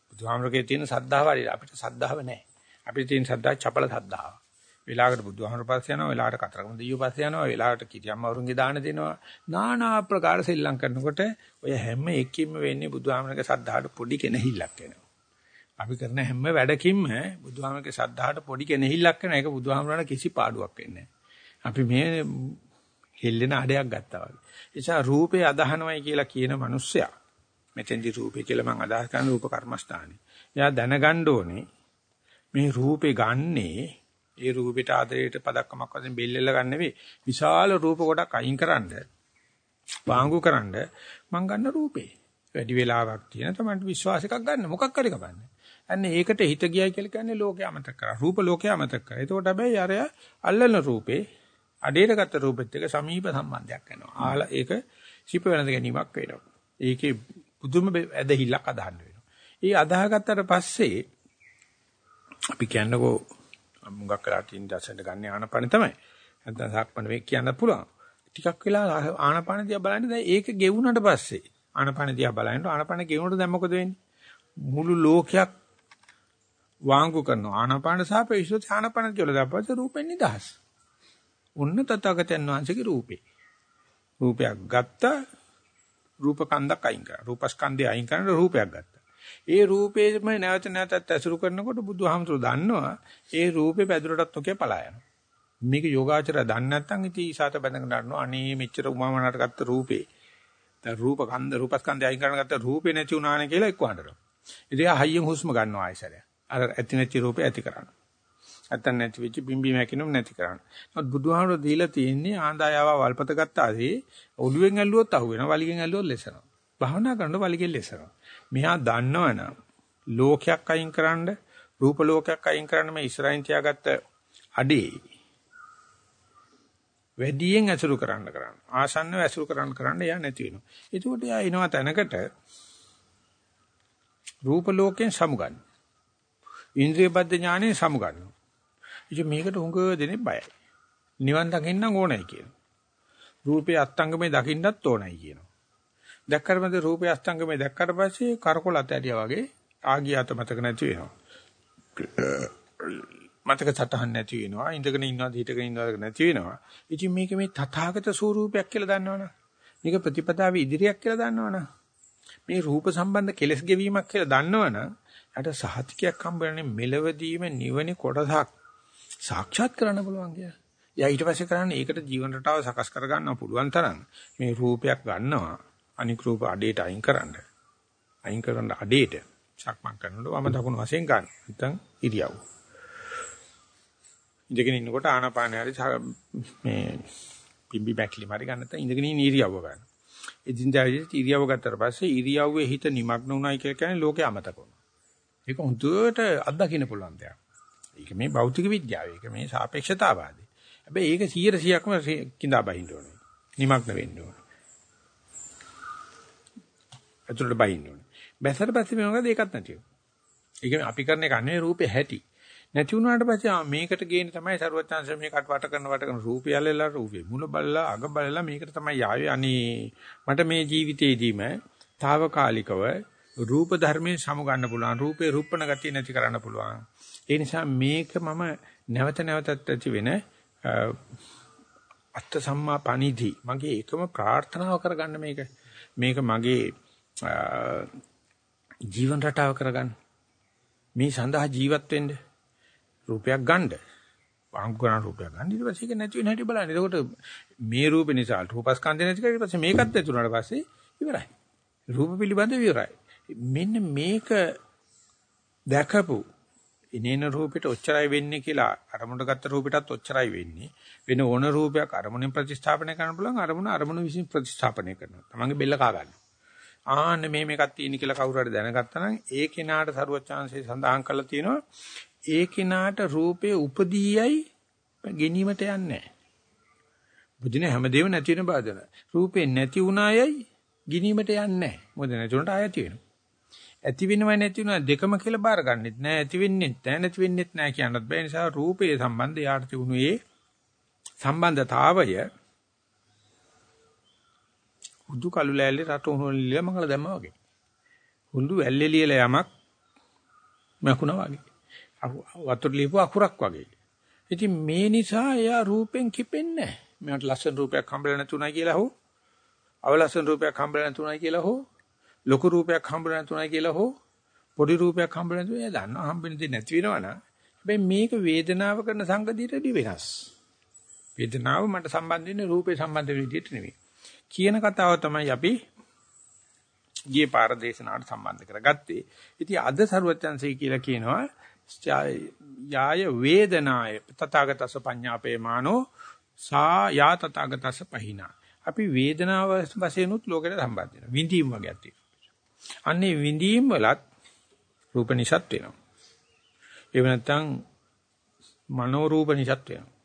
බුදුහාමරගේ තියෙන සද්ධාව අඩේට අපිට සද්ධාව නැහැ. අපිට තියෙන සද්ධා චපල සද්ධාව. වෙලාවකට බුදුහාමර පස්සේ යනවා, වෙලාවට කතරගම දෙයියෝ පස්සේ යනවා, වෙලාවට කිරියම්ම වරුන්ගේ දාන දෙනවා. নানা ආකාර සෙල්ලම් කරනකොට ඔය හැම එකකින්ම වෙන්නේ බුදුහාමරගේ සද්ධාට පොඩි කෙනහිල්ලක් වෙනවා. අපි කරන හැම වැඩකින්ම බුදුහාමරගේ සද්ධාට පොඩි කෙනහිල්ලක් වෙන එක බුදුහාමරණ කිසි පාඩුවක් වෙන්නේ අපි මේ හෙල්ලෙන අඩයක් ගත්තා වගේ. එසා රූපේ අදහනවයි කියලා කියන මිනිස්සයා මෙතෙන්දි රූපේ කියලා මම අදහස් කරන රූප කර්මස්ථානේ. එයා දැනගන්න ඕනේ මේ රූපේ ගන්නේ ඒ රූපෙට ආදරයට පදක්කමක් වශයෙන් බෙල්ලෙල්ල ගන්න නෙවෙයි. විශාල රූප කොටක් අයින්කරනද වාංගුකරනද මං ගන්න රූපේ. වැඩි වෙලාවක් තියෙන තමයි විශ්වාස එකක් ගන්න මොකක් හරි කපන්නේ. අන්න ඒකට හිත ගියයි කියලා කියන්නේ ලෝකේ අමතක කරා. රූප ලෝකේ අමතක කරා. එතකොට හැබැයි අර අල්ලන රූපේ අඩේට ගත්ත රූපෙත් එක්ක සමීප සම්බන්ධයක් වෙනවා. ආල ඒක ශිප වෙනද ගැනීමක් වෙනවා. ඒකේ පුදුම ඇදහිල්ලක් අදහන්න වෙනවා. ඒ අදාහගත්තට පස්සේ අපි කියන්නකෝ මුගක් කරලා තියෙන දසෙන්ට ගන්න ආනපන තමයි. නැත්නම් සක්මණ වේ කියන්න පුළුවන්. ටිකක් වෙලා ආනපන දිහා බලන්න දැන් ඒක ගෙවුනට පස්සේ ආනපන දිහා බලනකොට ආනපන ගෙවුනට දැන් මොකද වෙන්නේ? මුළු ලෝකයක් වාංගු කරනවා. ආනපන සාපේක්ෂව ආනපන කියලා දැපස්සේ රූපෙන් නිදහස්. උන්න තථාගතයන් වහන්සේගේ රූපේ. රූපයක් ගත්තා රූප කන්දක් අයින් කරා. රූපස්කන්ධය අයින් කරන රූපයක් ගත්තා. ඒ රූපේම නැවත නැවතත් ඇසුරු කරනකොට බුදුහාමුදුරු දන්නවා ඒ රූපේ පැදුරටත් ඔකේ පලා යනවා. මේක යෝගාචරය දන්නේ නැත්නම් ඉතින් ඊසాత බඳගෙන ගන්නවා. අනේ මෙච්චර උමාමනට ගත්ත රූපේ. දැන් රූප කන්ද රූපස්කන්ධය අයින් කරන ගත්ත රූපේ නැති වුණානේ කියලා එක්ක හඬනවා. ඉතින් හයියෙන් හුස්ම ගන්නවා ආයසරය. අර ඇති නැති රූපේ ඇති කරනවා. නැත්තම් නැති වෙච්ච බිම්බි මැකිනුම් නැති කරන්න. නමුත් බුදුහාමුදුරුවෝ දීලා තියෙන්නේ ආන්දායාව වල්පත ගත්තාදී ඔළුවෙන් ඇල්ලුවොත් අහු වෙනවා වලිගෙන් ඇල්ලුවොත් ලෙසනවා. භාවනා කරනකොට වලිගෙන් ලෙසනවා. මෙහා දන්නවනම් ලෝකයක් අයින් කරන්න රූප ලෝකයක් අයින් කරන්න මේ ඉස්රායින් තියාගත්ත අඩේ වැඩියෙන් ඇසුරු කරන්න කරන්න ආසන්නව ඇසුරු කරන්න කරන්න යා නැති වෙනවා. එතකොට යා එනවා තැනකට රූප ලෝකයෙන් සමුගන්න. ඉන්ද්‍රිය බද්ධ ඥානෙ සමුගන්නවා. ඉතින් මේකට උඟ දෙනේ බයයි. නිවන් දකින්න ඕනයි කියනවා. රූපේ අස්තංගමේ දකින්නත් ඕනයි කියනවා. දැක්කට පස්සේ රූපේ අස්තංගමේ දැක්කට පස්සේ කරකොල අතෑරියා වගේ ආගිය අත මතක නැති වෙනවා. මතක සටහන් නැති වෙනවා. ඉඳගෙන ඉන්නවද හිටගෙන ඉන්නවද නැති වෙනවා. ඉතින් මේක මේ තථාගත ස්වරූපයක් කියලා දන්නවනේ. මේක ප්‍රතිපදාවේ ඉදිරියක් කියලා දන්නවනේ. මේ රූප සම්බන්ධ කෙලස් ගෙවීමක් කියලා දන්නවනේ. යට සහතිකයක් හම්බ වෙනනේ මෙලවදීම නිවනේ කොටසක් සාක්ෂාත් කරන්න පුළුවන් කියලා. එයා ඊට පස්සේ කරන්නේ ඒකට ජීවන රටාව සකස් කර ගන්න පුළුවන් තරම් මේ රූපයක් ගන්නවා අනික් රූප අඩේට අයින් කරන්න. අයින් කරන අඩේට සක්මන් කරනකොට වම දකුණු වශයෙන් ගන්න. නැත්නම් ඉරියව්. ඉඳගෙන ඉන්නකොට ආනාපානය හරි මේ පිම්බි බැක්ලි මාරි ගන්න නැත්නම් ඉඳගෙන ඉන්න ඉරියව්ව ගන්න. එදින්දා ඉරියව්ව ගත්තට පස්සේ ඉරියව්වේ හිත නිමග්න වුණයි කියලා කියන්නේ ලෝකේ අමතක වුණා. ඒක හොඳට අත්දකින්න පුළුවන් දෙයක්. ඒක මේ භෞතික විද්‍යාව. ඒක මේ සාපේක්ෂතාවාදී. හැබැයි ඒක 100%ක්ම කිඳා බහින්න ඕනේ. නිමග්න වෙන්න ඕනේ. ඇතුළට බහින්න ඕනේ. බැසට පස්සේ මේ මොකද ඒකත් නැති වෙනවා. ඒ කියන්නේ අපි කරන එක අනේ රූපේ හැටි. නැති වුණාට පස්සේ ආ මේකට ගේන්නේ තමයි ਸਰවඥාංශ මේකට වට කරන වට කරන රූපය ඇල්ලලා රූපේ මුල බලලා අග බලලා මේකට තමයි ආවේ අනේ මට මේ ජීවිතේදීම తాවකාලිකව රූප ධර්මයෙන් සමු ගන්න පුළුවන් රූපේ රූපණ ගතිය නැති කරන්න පුළුවන් ඒ නිසා මේක මම නැවත නැවතත් ඇති වෙන අත්ත සම්මා පණිදි මගේ එකම ප්‍රාර්ථනාව කරගන්න මේක මේක මගේ ජීවන රටාව කරගන්න මේ සඳහා ජීවත් වෙන්න රූපයක් ගන්න අංගුණ රූපයක් ගන්න ඊට පස්සේ ඒක නැති වෙන හැටි බලන්න. එතකොට මේ රූප නිසා රූපස්කන්ධය නැති කරලා ඊට පස්සේ මේකත් නැති වුණාට පස්සේ ඉවරයි. රූප පිළිබඳව ඉවරයි. මෙන්න මේක දැකපු ඉනේන රූපෙට ඔච්චරයි වෙන්නේ කියලා අරමුණට ගත්ත රූපෙටත් ඔච්චරයි වෙන්නේ. වෙන ඕන රූපයක් අරමුණෙන් ප්‍රතිස්ථාපනය කරන්න පුළුවන් අරමුණ අරමුණ විසින් ප්‍රතිස්ථාපනය කරනවා. තමන්ගේ බෙල්ල කා ගන්න. ආන්න මේ මේකක් තියෙන කියලා කවුරු හරි දැනගත්තා නම් ඒ කෙනාට සරුවචාන්සේ සඳහන් කරලා තියෙනවා ඒ කෙනාට රූපේ උපදීයයි ගැනීමට යන්නේ නැහැ. බුදින හැමදේම නැති වෙන බාදන. රූපේ නැති වුණායයි ගැනීමට යන්නේ නැහැ. මොකද නැති උනට ආයති වෙනවා. ඇති වෙනවයි නැති වෙනවයි දෙකම කියලා බාර ගන්නෙත් නෑ ඇති වෙන්නෙත් නෑ නැති වෙන්නෙත් නෑ කියනත් බෑ නිසා රූපයේ සම්බන්ධය යාට තිබුණු ඒ සම්බන්ධතාවය හුදු කළු ලෑල්ලේ රට උණු ලියලා මංගල දැම්මා වගේ. හුදු වැල්ලේ ලියලා යමක් මකුණා වගේ. වතුර ලියපු අකුරක් වගේ. ඉතින් මේ නිසා එයා රූපෙන් කිපෙන්නේ නැහැ. මට ලස්සන රූපයක් හම්බෙලා නැතුණයි කියලා හෝ අවලස්සන රූපයක් හම්බෙලා නැතුණයි කියලා හෝ ලොකු රූපයක් හම්බෙලා නැතුණයි කියලා හෝ පොඩි රූපයක් හම්බෙලා නැතුව එයා දන්නවා හම්බෙන්න දෙයක් නැති වෙනවනම් හැබැයි මේක වේදනාව කරන සංගතියටදී වෙනස්. වේදනාව මට සම්බන්ධ වෙන්නේ රූපේ සම්බන්ධ වෙන විදිහට නෙවෙයි. කියන කතාව තමයි අපි ගියේ පාර දේශනාවට සම්බන්ධ කරගත්තේ. ඉතින් අද සරුවචන්සයි කියලා කියනවා යාය වේදනාය තථාගතස පඤ්ඤාපේ මානෝ සා යා තථාගතස පහිනා. අපි වේදනාව වශයෙන් උත් ලෝකෙට සම්බන්ධ වෙනවා. විඳීම් වගේක් තියෙනවා. අන්නේ විඳීම් වලත් රූප නිසත් වෙනවා. ඒව නැත්තම් මනෝ රූප නිසත් වෙනවා.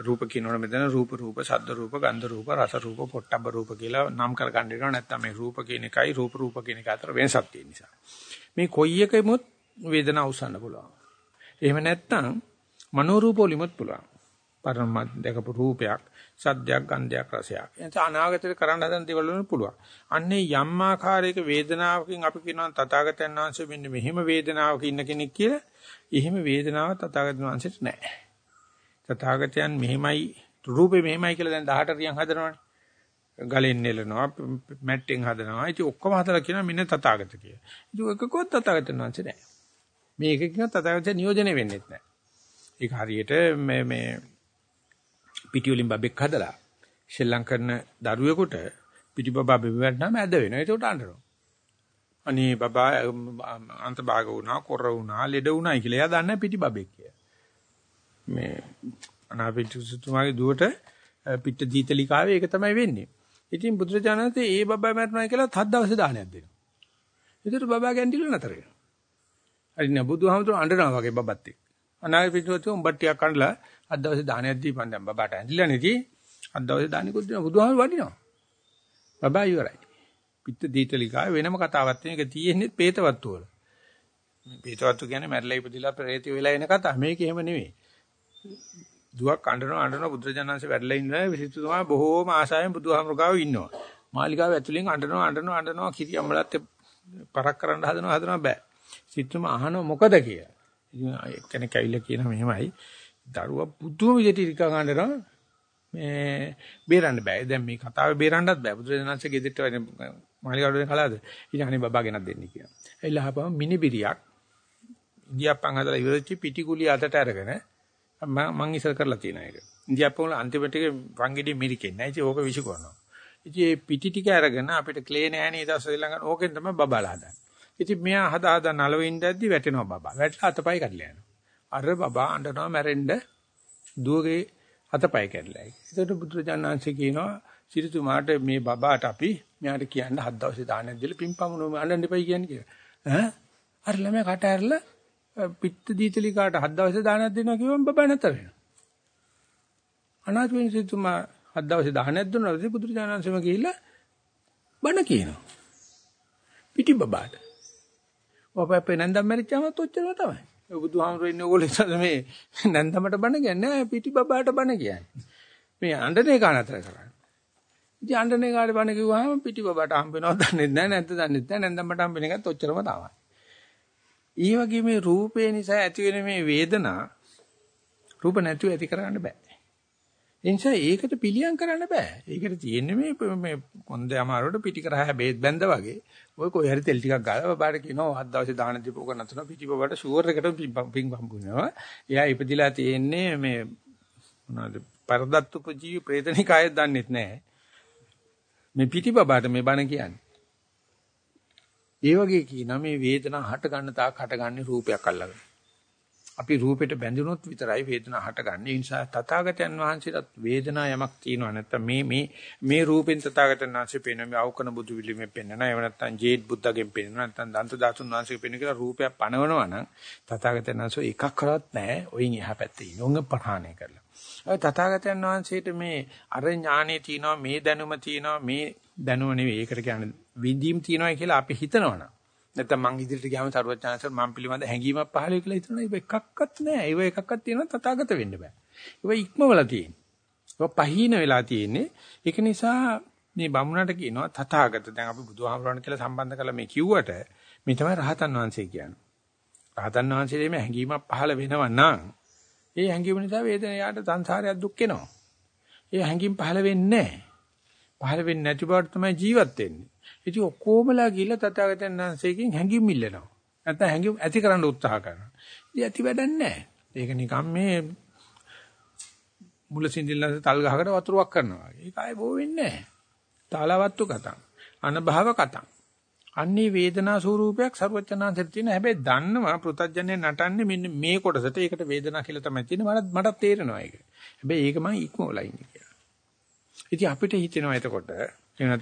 රූප කියනවනේ මෙතන රූප රූප, ශබ්ද රූප, ගන්ධ රූප, රස රූප, පොට්ටබ්බ රූප කියලා නම් කර ගන්න වෙනවා. නැත්තම් මේ රූප කියන එකයි රූප රූප කියන එක අතර වෙනසක් තියෙන නිසා. මේ කොයි එකෙමුත් වේදනාව උසන්න පුළුවන්. එහෙම නැත්තම් මනෝ රූප වලිමුත් පුළුවන්. පරම දැකපු රූපයක්, සද්දයක්, ගන්ධයක්, රසයක්. එතන අනාගතේ කරන්න හදන දේවල් වලින් පුළුවන්. අන්නේ යම් ආකාරයක වේදනාවකින් අපි කියනවා තථාගතයන් වහන්සේ මෙන්න මෙහෙම වේදනාවක ඉන්න කෙනෙක් කියලා. එහෙම වේදනාවක් තථාගතයන් වහන්සේට නැහැ. තථාගතයන් මෙහෙමයි රූපේ මෙහෙමයි කියලා දැන් 18 රියන් හදනවනේ. ගලෙන් නෙලනවා, මැට්ටෙන් හදනවා. ඉතින් ඔක්කොම හදලා කියනවා මෙන්න තථාගත කියලා. ඉතින් එකකවත් තථාගතයන් වහන්සේ නැහැ. මේ එකකින් තථාගතයන් නියෝජනය වෙන්නේ නැහැ. ඒක හරියට මේ මේ පිටි වලින් බබෙක් හදලා ශ්‍රී ලංකන දරුවෙකුට පිටි බබා බෙවන්නම ඇද වෙනවා. ඒකට අඬනවා. අනේ බබා අන්ත භාග වුණා, කොර වුණා, ලෙඩ වුණායි කියලා. එයා දන්නේ පිටි බබෙක් කියලා. මේ අනාපිටුතුමාගේ දුවට පිට දීතලිකාවේ ඒක තමයි වෙන්නේ. ඉතින් බුදුරජාණන්සේ ඒ බබා මරනවා කියලා හත් දවසේ දානයක් දෙනවා. ඒකට බබා ගැන්ඩිල නතර වෙනවා. හරි නේ බුදුහාමුදුර අඬනවා වගේ බබත් එක්ක. අනාපිටුතුම උඹ ටිකක් අඬලා හත් දවසේ දානයක් දීපන් දැන් බබාට ඇඳිලා නැති හත් දවසේ දානිකුත් දෙනවා බුදුහාමුදුර වඩිනවා. බබා ඉවරයි. පිට දීතලිකාවේ වෙනම කතාවක් තියෙන එක තියෙන්නේ පේතවත්තු වල. පේතවත්තු කියන්නේ මැරලා ඉපදිලා ප්‍රේතය වෙලා එන කතාව. මේක එහෙම නෙවෙයි. දුවක් අඬනවා අඬනවා බුදුරජාණන්සේ වැඩලා ඉන්නවා විසිතුමා බොහෝම ආසාවෙන් බුදුහාමුදුරුවෝ ඉන්නවා. මාලිගාව ඇතුලෙන් අඬනවා අඬනවා අඬනවා කිරි අම්මලත් පරක් කරන්න හදනවා හදනවා බෑ. සිතුම අහනවා මොකද කියලා. ඉතින් එක්කෙනෙක් ඇවිල්ලා කියනවා මෙහෙමයි. දරුවා පුදුම විදිහට ඉරිකා ගන්නවා මේ බේරන්න බෑ. දැන් මේ කතාවේ බේරන්නත් බෑ. බුදුරජාණන්සේ ගෙදරට මාලිගාවට කලාද. ඉතින් අනේ බබා ගෙනත් දෙන්න කියනවා. එයිලා ආපම මිනිබිරියක් ඉන්දියාප්පන් හදලා ඉවරච්චි පිටිකුලිය අතට අරගෙන මම ඉස්සර කරලා තියෙන එක. ඉන්දියාප්පවල අන්තිමට වංගෙඩි මිරිකෙන්නේ නැහැ. ඉතින් ඕක විසිකරනවා. ඉතින් මේ පිටි ටික අරගෙන අපිට ක්ලේ නෑනේ ඊට පස්සේ ළඟ ඕකෙන් තමයි බබාලා හදන්නේ. ඉතින් මෙයා හදා හදා නලවින් දැද්දි වැටෙනවා බබා. වැටලා අතපය කඩලා යනවා. අර බබා අඬනවා මැරෙන්න දුවගේ අතපය කැඩලා. ඒකට බුදුරජාණන්සේ කියනවා සිරිතුමාට මේ බබාට අපි මෙයාට කියන්න හත් දවසේ දානක් දීලා පිම්පමුණු අඬන්න එපයි කියන්නේ කියලා. ඈ අර ළමයා කට ඇරලා පිත්ත දීතලිකාට හත් දවසේ දානක් දෙනවා කිව්වම බබා නැතර වෙනවා. අනාථ වෙනසිතුමා හත් දවසේ දානක් දුන්නා ඉතින් බුදුරජාණන්සේම ගිහිල්ලා බණ කියනවා. පිටි බබාට. ඔබ අපේ නන්දම් මැරිච්චාම ඔච්චරම තමයි. බුදුහාමුදුරුවෝ ඉන්නේ ඕගොල්ලෝ මේ නැන්දමට බණ කියන්නේ පිටි බබාට බණ කියන්නේ. මේ අඬන එක නතර කරන්න. ඉතින් අඬන එකට බණ කිව්වහම පිටි බබාට හම්බ වෙනවද දන්නේ නැහැ නැත්ද දන්නේ නැහැ නැන්දමට හම්බ වෙන එකත් ඔච්චරම තමයි. ඊ වගේ මේ රූපේ නිසා ඇති වෙන මේ වේදනා රූප නැතුව ඇති කරන්න බෑ. ඒ නිසා ඒකට පිළියම් කරන්න බෑ. ඒකට තියෙන්නේ මේ මේ කොන්දේ අමාරුවට පිටි කරා බේත් බැඳ වගේ. ඔය කොයි හරි තෙල් ටිකක් ගාලා බබාට කියනවා හත් දවසේ දාන දීපුව කරන තුන පිටි බබාට ෂුවර් එකට පිං බම්බුනවා. එයා ඉපදිලා තියෙන්නේ මේ මොනවද පරදත්තු ප්‍රජීව ප්‍රේතනිකායෙත් දන්නෙත් නෑ. මේ පිටි බබාට මේ බණ කියන්නේ. ඒ වගේ කියනවා මේ වේදනාව හට ගන්න තාක් හටගන්නේ රූපයක් අල්ලගෙන. අපි රූපෙට බැඳුනොත් විතරයි වේදනාව හටගන්නේ. ඒ නිසා තථාගතයන් වහන්සේටත් වේදනා යමක් තියෙනවා නැත්නම් මේ මේ මේ රූපෙන් තථාගතයන් වහන්සේ පෙන්වන මේ අවකන බුදු විලිමේ පෙන්වන. එහෙම නැත්නම් ජේත් බුද්ධගෙන් පෙන්වන. නැත්නම් දන්ත ධාතුන් වහන්සේ පෙන්වන කියලා රූපයක් පනවනවා නම් තථාගතයන් වහන්සේ එකක් කරවත් නැහැ. ඔයින් එහා පැත්තේ ඉන්න. උංග ප්‍රහාණය කරලා. ඒ තථාගතයන් වහන්සේට මේ අර ඥානෙ තියෙනවා මේ දැනුම තියෙනවා මේ දැනුම නෙවෙයි. ඒකට කියන්නේ විඳීම් තියෙනවා කියලා අපි හිතනවනම් නැත්නම් මං ඉදිරියට ගියාම සරුවචාන්සර් මං පිළිබඳ හැඟීමක් පහළ වෙයි කියලා හිතනවා. ඒක එකක්වත් නැහැ. ඒව එකක්වත් තියෙනවා තථාගත වෙන්න බෑ. ඒව ඉක්මවලා තියෙන්නේ. ඒව පහීන වෙලා තියෙන්නේ. ඒක නිසා මේ බමුණට කියනවා තථාගත. දැන් අපි බුදුහාමරණ කියලා සම්බන්ධ කරලා මේ කිව්වට මේ තමයි රහතන් වහන්සේ කියන්නේ. රහතන් වහන්සේගේ මේ හැඟීමක් පහළ වෙනවා නම් ඒ හැඟීම නිසා වේදනාවට සංසාරයක් දුක් වෙනවා. ඒ හැඟීම් පහළ වෙන්නේ නැහැ. පහළ වෙන්නේ නැති බවට තමයි ජීවත් වෙන්නේ. ඉතින් ඔක්කොමලා ගිහිල්ලා තථාගතයන් වහන්සේගෙන් හැඟීම් ඉල්ලනවා. නැත්නම් හැඟීම් ඇති කරන්න උත්සාහ කරනවා. ඉතින් ඇති වැඩක් නැහැ. ඒක නිකන් මේ මුල සින්දිල්ලස තල් ගහකට වතුරක් කරනවා වගේ. ඒක ආයේ බෝ වෙන්නේ නැහැ. තාලවත්තු කතං. අනභව කතං. අන්නේ වේදනා ස්වරූපයක් ਸਰවචනාන්තෙට තියෙන හැබැයි දන්නවා පෘතජ්ජනේ නටන්නේ මෙන්න මේ කොටසට ඒකට වේදනා කියලා තමයි තියෙන්නේ මට මට තේරෙනවා ඒක. හැබැයි ඒක මම ඉක්මවලා ඉන්නේ කියලා. ඉතින් අපිට හිතෙනවා එතකොට එහෙම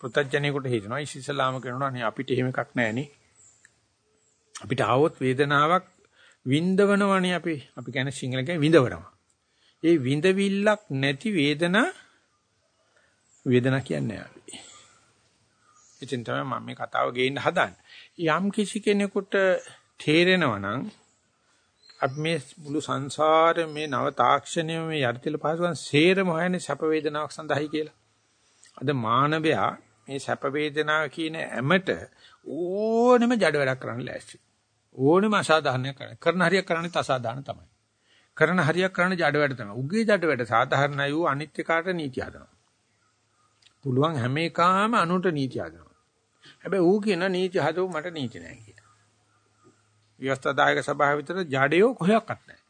නැත්නම් පෘතජ්ජනේකට හිතනවා ඉස්සලාම කරනවා නේ අපිට එහෙම එකක් නැහැ අපිට ආවොත් වේදනාවක් විඳවනවනේ අපි අපි කියන්නේ සිංහලෙන් කියන්නේ විඳවනවා. ඒ විඳවිල්ලක් නැති වේදනා වේදනා කියන්නේ අපි. ඉතින් තමයි මම මේ කතාව ගේන්න හදන්නේ. යම් කිසි කෙනෙකුට තේරෙනවා නම් අපි මේ මුළු සංසාරේ මේ නව තාක්ෂණය මේ යටිතල පහසුකම් සේරම හොයන්නේ සැප වේදනාවක් සඳහායි කියලා. අද මානවයා මේ සැප වේදනාව කියන ඇමට ඕනෙම ජඩ වැඩක් කරන්න ලෑස්ති. ඕනෙම අසාධාරණයක් කරන්න. කරන හරියක් කරන්නේ අසාධාරණ තමයි. කරන හරියක් කරන්නේ ජඩ වැඩ තමයි. උගේ ජඩ වැඩ සාධාරණයි වූ අනිත් එකාට නීති හදනවා. පුළුවන් හැම එකාම අනුන්ට නීති හදනවා. හැබැයි ඌ කියන නීති හදව මට නීති නැහැ කියලා. ව්‍යවස්ථාදායක සභාව විතර ජඩයෝ කොහොක්වත් නැහැ.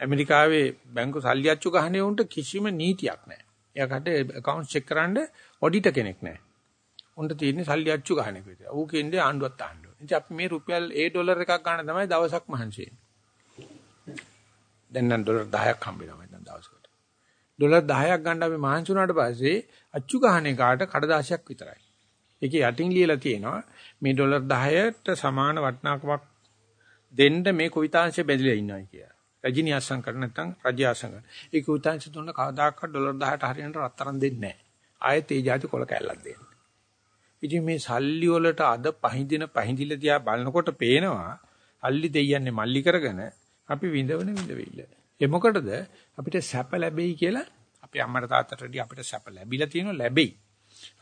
ඇමරිකාවේ බැංකු සල්ලි අච්චු ගහන්නේ උන්ට කිසිම නීතියක් නැහැ. එයාකට account check කරන්න ඔඩිටර් කෙනෙක් නැහැ. උන්ට තියෙන්නේ සල්ලි අච්චු ගන්න එක විතරයි. ඌ කියන්නේ ආණ්ඩුවක් තාන්න ඕනේ. ඉතින් අපි මේ රුපියල් ඒ ඩොලර් එකක් ගන්න තමයි දවසක් මහන්සි වෙන්නේ. දැන් නම් ඩොලර් 10ක් හම්බ වෙනවා දැන් දවසකට. ඩොලර් 10ක් ගන්න අපි මහන්සි වුණාට පස්සේ අච්චු ගන්න එකට කඩදාසියක් විතරයි. ඒකේ යටින් ලියලා තියෙනවා මේ ඩොලර් 10ට සමාන වටිනාකමක් දෙන්න මේ කුවිතාංශය බෙදලා ඉන්නවා කියලා. රජිනී අසං කර නැත්නම් රජ්‍ය අසං කර. ඒක උතාංශ තුන කවදාකවත් ඩොලර් 10ට හරියට රත්තරන් දෙන්නේ නැහැ. ආයෙත් ඒ જાති කොල කැල්ලක් දෙන්නේ. ඉතින් මේ සල්ලි වලට අද පහඳින පහඳිල දිහා බලනකොට පේනවා අල්ලි දෙයියන්නේ මල්ලි කරගෙන අපි විඳවන විඳවිල්ල. ඒ මොකටද අපිට සැප ලැබෙයි කියලා අපේ අම්මට තාත්තට වැඩි අපිට සැප ලැබිලා තියෙනවා ලැබෙයි.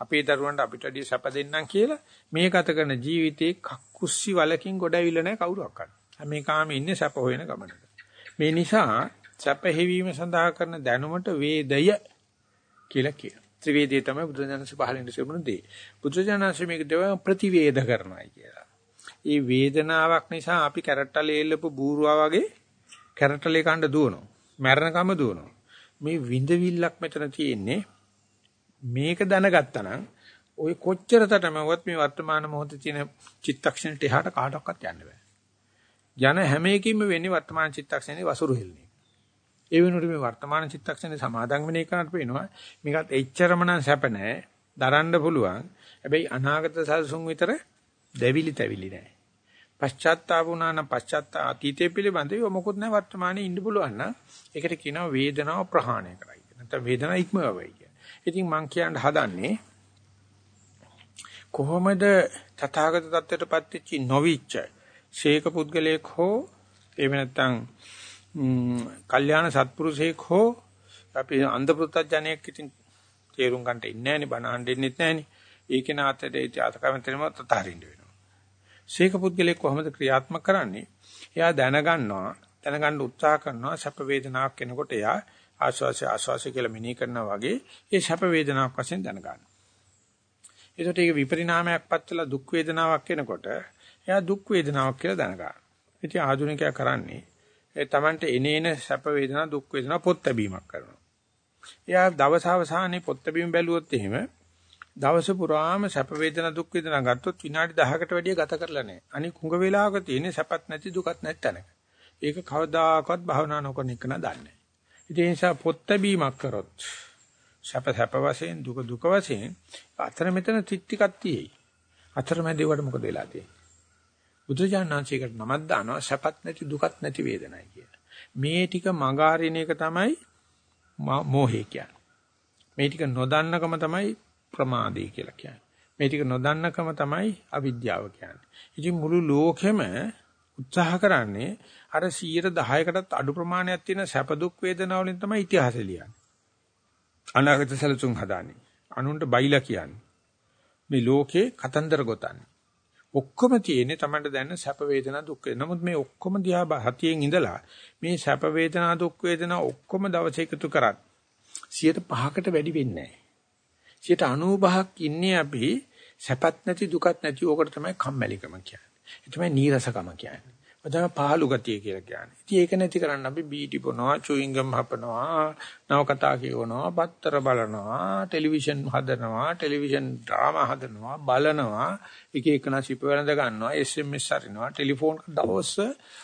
අපේ දරුවන්ට අපිට වැඩි සැප දෙන්නම් කියලා මේ ගත කරන ජීවිතේ කක්කුස්සි වලකින් ගොඩවිල්ල නැහැ කවුරක්වත්. මේ කාමේ ඉන්නේ සැප හොයන ගමනක. මේ නිසා සැප හිවීම සඳහා කරන දැනුමට වේදය කියලා කියනවා. ත්‍රිවේදයේ තමයි බුදුජානක පහලින් තිබුණ දේ. බුදුජානක මේක දෙව ප්‍රතිවේද කරනවායි කියලා. ඒ වේදනාවක් නිසා අපි කැරට්ටලේ එල්ලපු බූරුවා වගේ කැරට්ටලේ කන්න දුවනවා. මැරෙනකම දුවනවා. මේ විඳවිල්ලක් මෙතන තියෙන්නේ. මේක දැනගත්තා නම් ওই කොච්චර තරමවත් මේ වර්තමාන මොහොතේ තියෙන චිත්තක්ෂණයට එහාට කාටවත් යන්න බෑ. යන හැම එකකින්ම වෙන්නේ වර්තමාන චිත්තක්ෂණේ වසුරු හෙල්ලන්නේ. ඒ වෙනුවට මේ වර්තමාන චිත්තක්ෂණේ සමාදන් වෙන එකකට පේනවා මේකත් එච්චරම නම් සැප නැහැ. දරන්න පුළුවන්. හැබැයි අනාගත සල්සුන් විතර දෙවිලි තැවිලි නැහැ. පශ්චාත්තාප වුණා නම් පශ්චාත්තා අතීතයේ පිළිබඳව මොකොත් නැහැ වර්තමානයේ ඉන්න පුළුවන් නම් ඒකට කියනවා වේදනාව ප්‍රහාණය කරයි. නැත්නම් වේදනාව ඉක්මවවයි කිය. ඉතින් මම කියන්න හදන්නේ කොහොමද තථාගත තත්ත්වයටපත් වෙච්ච නොවිච්ච ශේක පුද්ගලයෙක් හෝ එහෙම නැත්නම් කල්යාණ සත්පුරුෂයෙක් හෝ අපි අන්ධ පුත්‍ත්ජනයෙක් ඉතින් තේරුම් ගන්නට ඉන්නේ නැහනේ බණ අහන්නෙත් නැහනේ. ඒකේ නාතේ ජාතකවෙන්තරම තතරින්න වෙනවා. ශේක පුද්ගලයෙක් කොහොමද ක්‍රියාත්මක කරන්නේ? එයා දැනගන්නවා දැනගන්න උත්සාහ කරනවා සැප වේදනාවක් එනකොට එයා ආස්වාසය ආස්වාසය කියලා මෙනෙහි කරනවා වගේ ඒ සැප වේදනාවක් වශයෙන් දැනගන්නවා. ඒකට ඒක විපරිණාමයක් පත්වලා දුක් වේදනාවක් එනකොට එයා දුක් වේදනාවක් කියලා දැනගන්නවා. ඉතින් ආධුනිකයා කරන්නේ ඒ Tamante එනේන සැප වේදනා දුක් වේදනා පොත් ලැබීමක් කරනවා. එයා දවස අවසානයේ පොත් ලැබීම බැලුවොත් එහෙම දවස පුරාම සැප වේදනා දුක් වේදනා ගත්තොත් විනාඩි 10කට වැඩිය ගත කරලා නැහැ. අනික හුඟ වෙලාවක තියෙන්නේ සැපත් නැති දුකත් නැති තැනක. ඒක කවදාකවත් භවනා නොකරන එක නදන්නේ නැහැ. ඒ නිසා පොත් ලැබීමක් කරොත් සැප සැප වශයෙන් දුක දුක වශයෙන් අතර මෙතන ත්‍ිට්ටිකක් තියෙයි. අතරමැද ඒවට මොකද වෙලා තියෙන්නේ? බුදුජානනාංශයකට නමක් දානවා සැපත් නැති දුකත් නැති වේදනයි කියලා. මේ ටික මගාරින එක තමයි මෝහය කියන්නේ. මේ ටික නොදන්නකම තමයි ප්‍රමාදය කියලා කියන්නේ. මේ ටික නොදන්නකම තමයි අවිද්‍යාව කියන්නේ. ඉතින් මුළු ලෝකෙම උත්සාහ කරන්නේ අර 110කටත් අඩු ප්‍රමාණයක් තියෙන සැප දුක් වේදනා වලින් තමයි ඉතිහාසය ලියන්නේ. අනාගත සැලසුම් හදාන්නේ. අනුන්ට බයිලා කියන්නේ. මේ ලෝකේ කතන්දර ගොතන්නේ. ඔක්කොම තියෙන්නේ තමයි දැනන සැප වේදනා දුක් වේදනා. නමුත් මේ ඔක්කොම දිහා හතියෙන් ඉඳලා මේ සැප වේදනා දුක් වේදනා ඔක්කොම දවසේ එකතු කරත් 105කට වැඩි වෙන්නේ නැහැ. 95ක් ඉන්නේ අපි සැපත් නැති දුකත් නැති ඕකට තමයි කම්මැලිකම කියන්නේ. ඒ තමයි නීරසකම කියන්නේ. ඔතන පහළු ගතිය කියලා කියන්නේ. ඉතින් ඒක නැති කරන්න අපි බීටි බොනවා, චුයින් ගම් හපනවා, නව කතා කියවනවා, පත්තර බලනවා, ටෙලිවිෂන් හදනවා, ටෙලිවිෂන් ඩ්‍රාමා හදනවා, බලනවා, එක එකන සිප වෙනද ගන්නවා, SMS හරිනවා, ටෙලිෆෝන් දවස්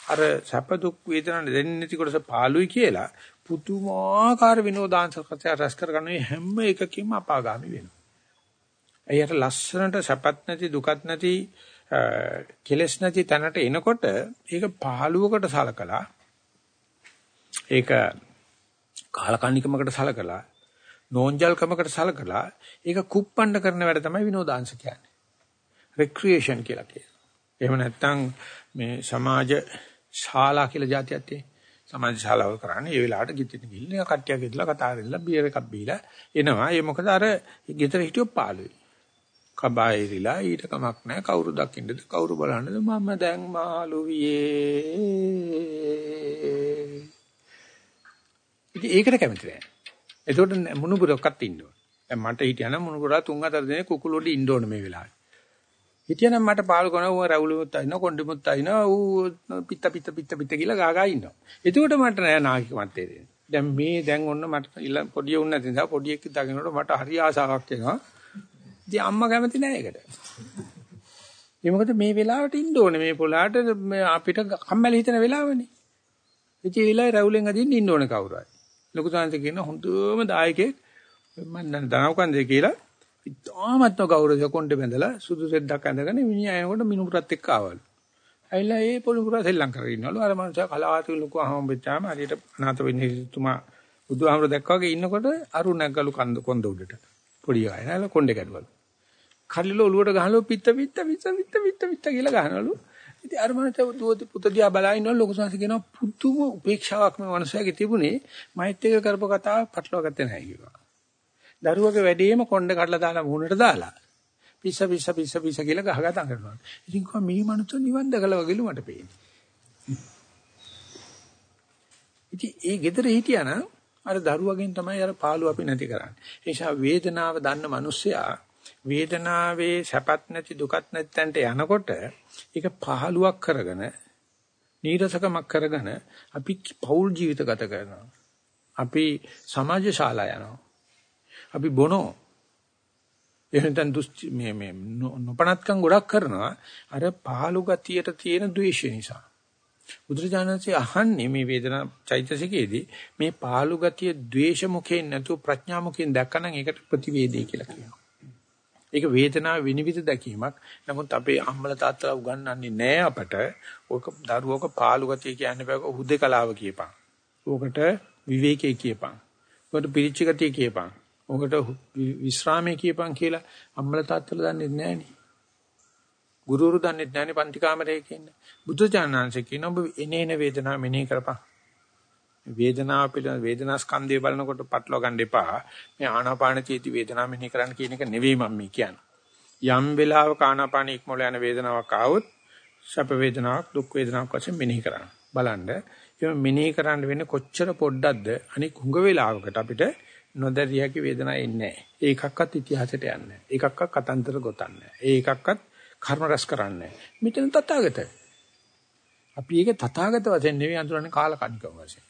අර සැප දුක් වේදනා දෙන්නේ නැති කොටස පාළුයි කියලා පුදුමාකාර විනෝදාංශකත රැස් කරගන්න හැම එකකින්ම අපාගාමි වෙනවා. එයාට ලස්සනට සැපත් නැති දුකත් නැති කෙලස් නැති තැනට එනකොට ඒක පහළුවකට සලකලා ඒක කාලකන්නිකමකට සලකලා නෝන්ජල්කමකට සලකලා ඒක කුප්පණ්ඩ කරන වැඩ තමයි විනෝදාංශ කියන්නේ. රික්‍රියේෂන් කියලා කියනවා. එහෙම නැත්නම් මේ සමාජ ශාලා කියලා જાතියක් තියෙනවා. සමාජ ශාලාව කරන්නේ ඒ වෙලාවට ගිතින් ගිහින් කට්ටියක් ඉදලා කතා කරලා බියර් එකක් බීලා එනවා. ඒ මොකද අර ගෙදර හිටියෝ පාළුයි. කබායිරිලා ඊට කමක් නැහැ. කවුරු දකින්නද කවුරු බලන්නද? මම දැන් මාළු වියේ ඉතින් ඒකට කැමති නැහැ. එතකොට මුණුබුරක්වත් ඉන්න ඕන. දැන් මට හිටියනම් මුණුබුරා තුන් හතර දෙනෙක් කුකුලොඩි ඉන්න ඕන මේ වෙලාවේ. හිටියනම් මට පාළු කරන ඌ රැවුලුමුත් අයින්නවා කොණ්ඩෙමුත් අයින්නවා ඌ පිට පිට පිට පිට කියලා ගා ගා ඉන්නවා. එතකොට මට නෑ නාකිකමත් තේරෙන්නේ දැන් මේ දැන් ඔන්න මට පොඩි උන් නැති නිසා පොඩි එක්ක දකින්නකොට මට හරි ආසාවක් එනවා. ඉතින් අම්මා කැමති නෑ ඒකට. ඒ මොකද මේ වෙලාවට ඉන්න ඕනේ මේ පොළාට අපිට කම්මැලි හිතෙන වෙලාවනේ. ඉතින් ඒ වෙලාවේ රැවුලෙන් අදින්න ඉන්න ඕනේ කවුරු හරි. ලොකු සංසය කියන හොඳම දායකයෙක් මම දැන් දනවකන්දේ කියලා ඉතාමත්ම ගෞරවය කොණ්ඩේ බැඳලා සුදු සෙද්දක් ඇඳගෙන මිනිහා එනකොට මිනුපුරත් එක්ක ආවලු. ඇවිල්ලා ඒ පොලිපුරා සෙල්ලම් කරගෙන ඉන්නවලු. අර මනුස්සයා කලාතුරකින් ලොකු අහම්බෙච්චාම හරියට අනාථ වෙන්නේ තුමා බුදුහාමර දැක්කා වගේ ඉන්නකොට අරු නැග්ගලු කන්ද කොන්ද උඩට. පොඩි ගායන නෑල කොණ්ඩේ කැඩුවලු. කල්ලිල ඔලුවට ගහනලු පිට පිට පිට පිට පිට පිට කියලා ගහනලු. ඉතින් අර මනස දුවති පුත දිහා බලා ඉන්නවලු ලොකු සංසි කියනවා පුදුම උපේක්ෂාවක් මේ මනුස්සයාගේ තිබුණේ මයිත් එක කරපු කතාව පටලවා ගත්තේ නැහැ කිව්වා. දරුවගේ වැඩේම කොණ්ඩ කඩලා දාලා මූණට දාලා පිස්ස පිස්ස පිස්ස පිස්ස කියලා ගහගා තංගනවා. ඉතින් කොහොම මේ මනුස්සෝ නිවන් දැකලා වගේලු මට පේන්නේ. ඉතින් ඒ gedara හිටියානම් අර දරුවගෙන් තමයි අර පාළු අපි නැති කරන්නේ. ඒ නිසා වේදනාව දන්න මිනිස්සයා වේදනාවේ සැපත් නැති දුකත් නැති තැනට යනකොට ඒක පහළුවක් කරගෙන නීරසකමක් කරගෙන අපි පෞල් ජීවිත ගත කරනවා. අපි සමාජ ශාලා යනවා. අපි බොනෝ එහෙනම් දුස්ති මේ මේ නොපනත්කම් ගොඩක් කරනවා අර පහළු ගතියට තියෙන ද්වේෂය නිසා. බුදුරජාණන්සේ අහන්නේ මේ වේදනා චෛතසිකයේදී මේ පහළු ගතිය ද්වේෂ මුඛයෙන් නැතුව ප්‍රඥා මුඛයෙන් දැක්කනම් ඒකට ප්‍රතිවේදී කියලා කියනවා. ඒක වේදනාව විනිවිද දැකීමක්. නමුත් අපේ අම්මලා තාත්තලා උගන්වන්නේ නැහැ අපට. ඕක දරුවක පාළු ගතිය කියන්නේ බෑක හුදේකලාව කියපන්. ඕකට විවේකයේ කියපන්. ඕකට පිරිච්ච ගතිය කියපන්. ඕකට විශ්‍රාමයේ කියපන් කියලා අම්මලා තාත්තලා දන්නේ නැහැ නේ. ගුරුවරු දන්නේ නැහැනේ පන්ති කාමරයක ඉන්න. බුදුචානන්සේ කියන ඔබ එනේන වේදනාව මෙනෙහි කරපන්. වේදනාව පිළිබඳ වේදනා ස්කන්ධය බලනකොට පටලවා ගන්න එපා. මේ ආනාපාන චේති වේදනාව මෙනෙහි කරන්න කියන එක නෙවෙයි මම මේ කියන්නේ. යම් වෙලාවක ආනාපාන ඉක්මොල යන වේදනාවක් ආවොත් සැප වේදනාවක් දුක් වේදනාවක් වශයෙන් මෙනෙහි කරන්න. බලන්න. ඒක මෙනෙහි කරන්න වෙන්නේ කොච්චර පොඩ්ඩක්ද අනික හුඟ වෙලාවකට අපිට නොදැරිය හැකි වේදනාවක් එන්නේ නැහැ. ඒකක්වත් ඉතිහාසයට යන්නේ නැහැ. ඒකක්වත් කතන්දර ගොතන්නේ නැහැ. ඒකක්වත් කර්ම රැස් කරන්නේ නැහැ. මෙතන තථාගත. අපි ඒක තථාගත වශයෙන් නෙවෙයි අඳුරන්නේ කාලකන්නිකම වශයෙන්.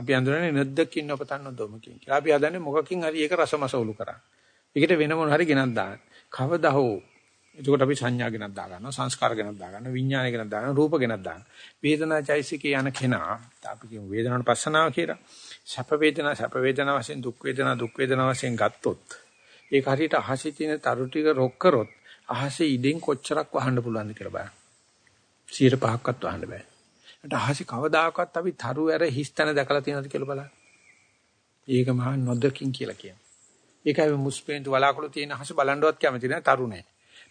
අපි අඳුරන්නේ නැද්දකින් නොපතන්න දොමකින් කියලා. අපි හදන්නේ මොකකින් හරි ඒක රසමසවුලු කරා. ඒකට වෙන මොන හරි ගෙනත් දාන්න. කවදා හෝ එතකොට අපි සංඥා ගෙනත් දා ගන්නවා සංස්කාර ගෙනත් දා ගන්නවා විඥාන ගෙනත් දා ගන්නවා රූප ගෙනත් දානවා වේදනා චෛසිකේ යන කෙනා අපි කියමු වේදනාවට පස්සනාව කියලා සැප වේදනා සැප වේදනා වශයෙන් දුක් වේදනා දුක් වේදනා වශයෙන් ගත්තොත් ඒක හරියට අහසේ තියෙන තරු ටික රොක් කරොත් අහසේ ඉදෙන් කොච්චරක් වහන්න පුළුවන්ද කියලා බලන්න 105ක්වත් වහන්න බෑ ඒත් අහසේ කවදාකවත් අපි තරු ඇර හිස්තන දැකලා තියෙනවද කියලා බලන්න ඒක මහා නොදකින් කියලා කියනවා ඒකයි මුස්පේන්තු වලාකුළු තියෙන අහස බලන්නවත් කැමති නෑ තරු නෑ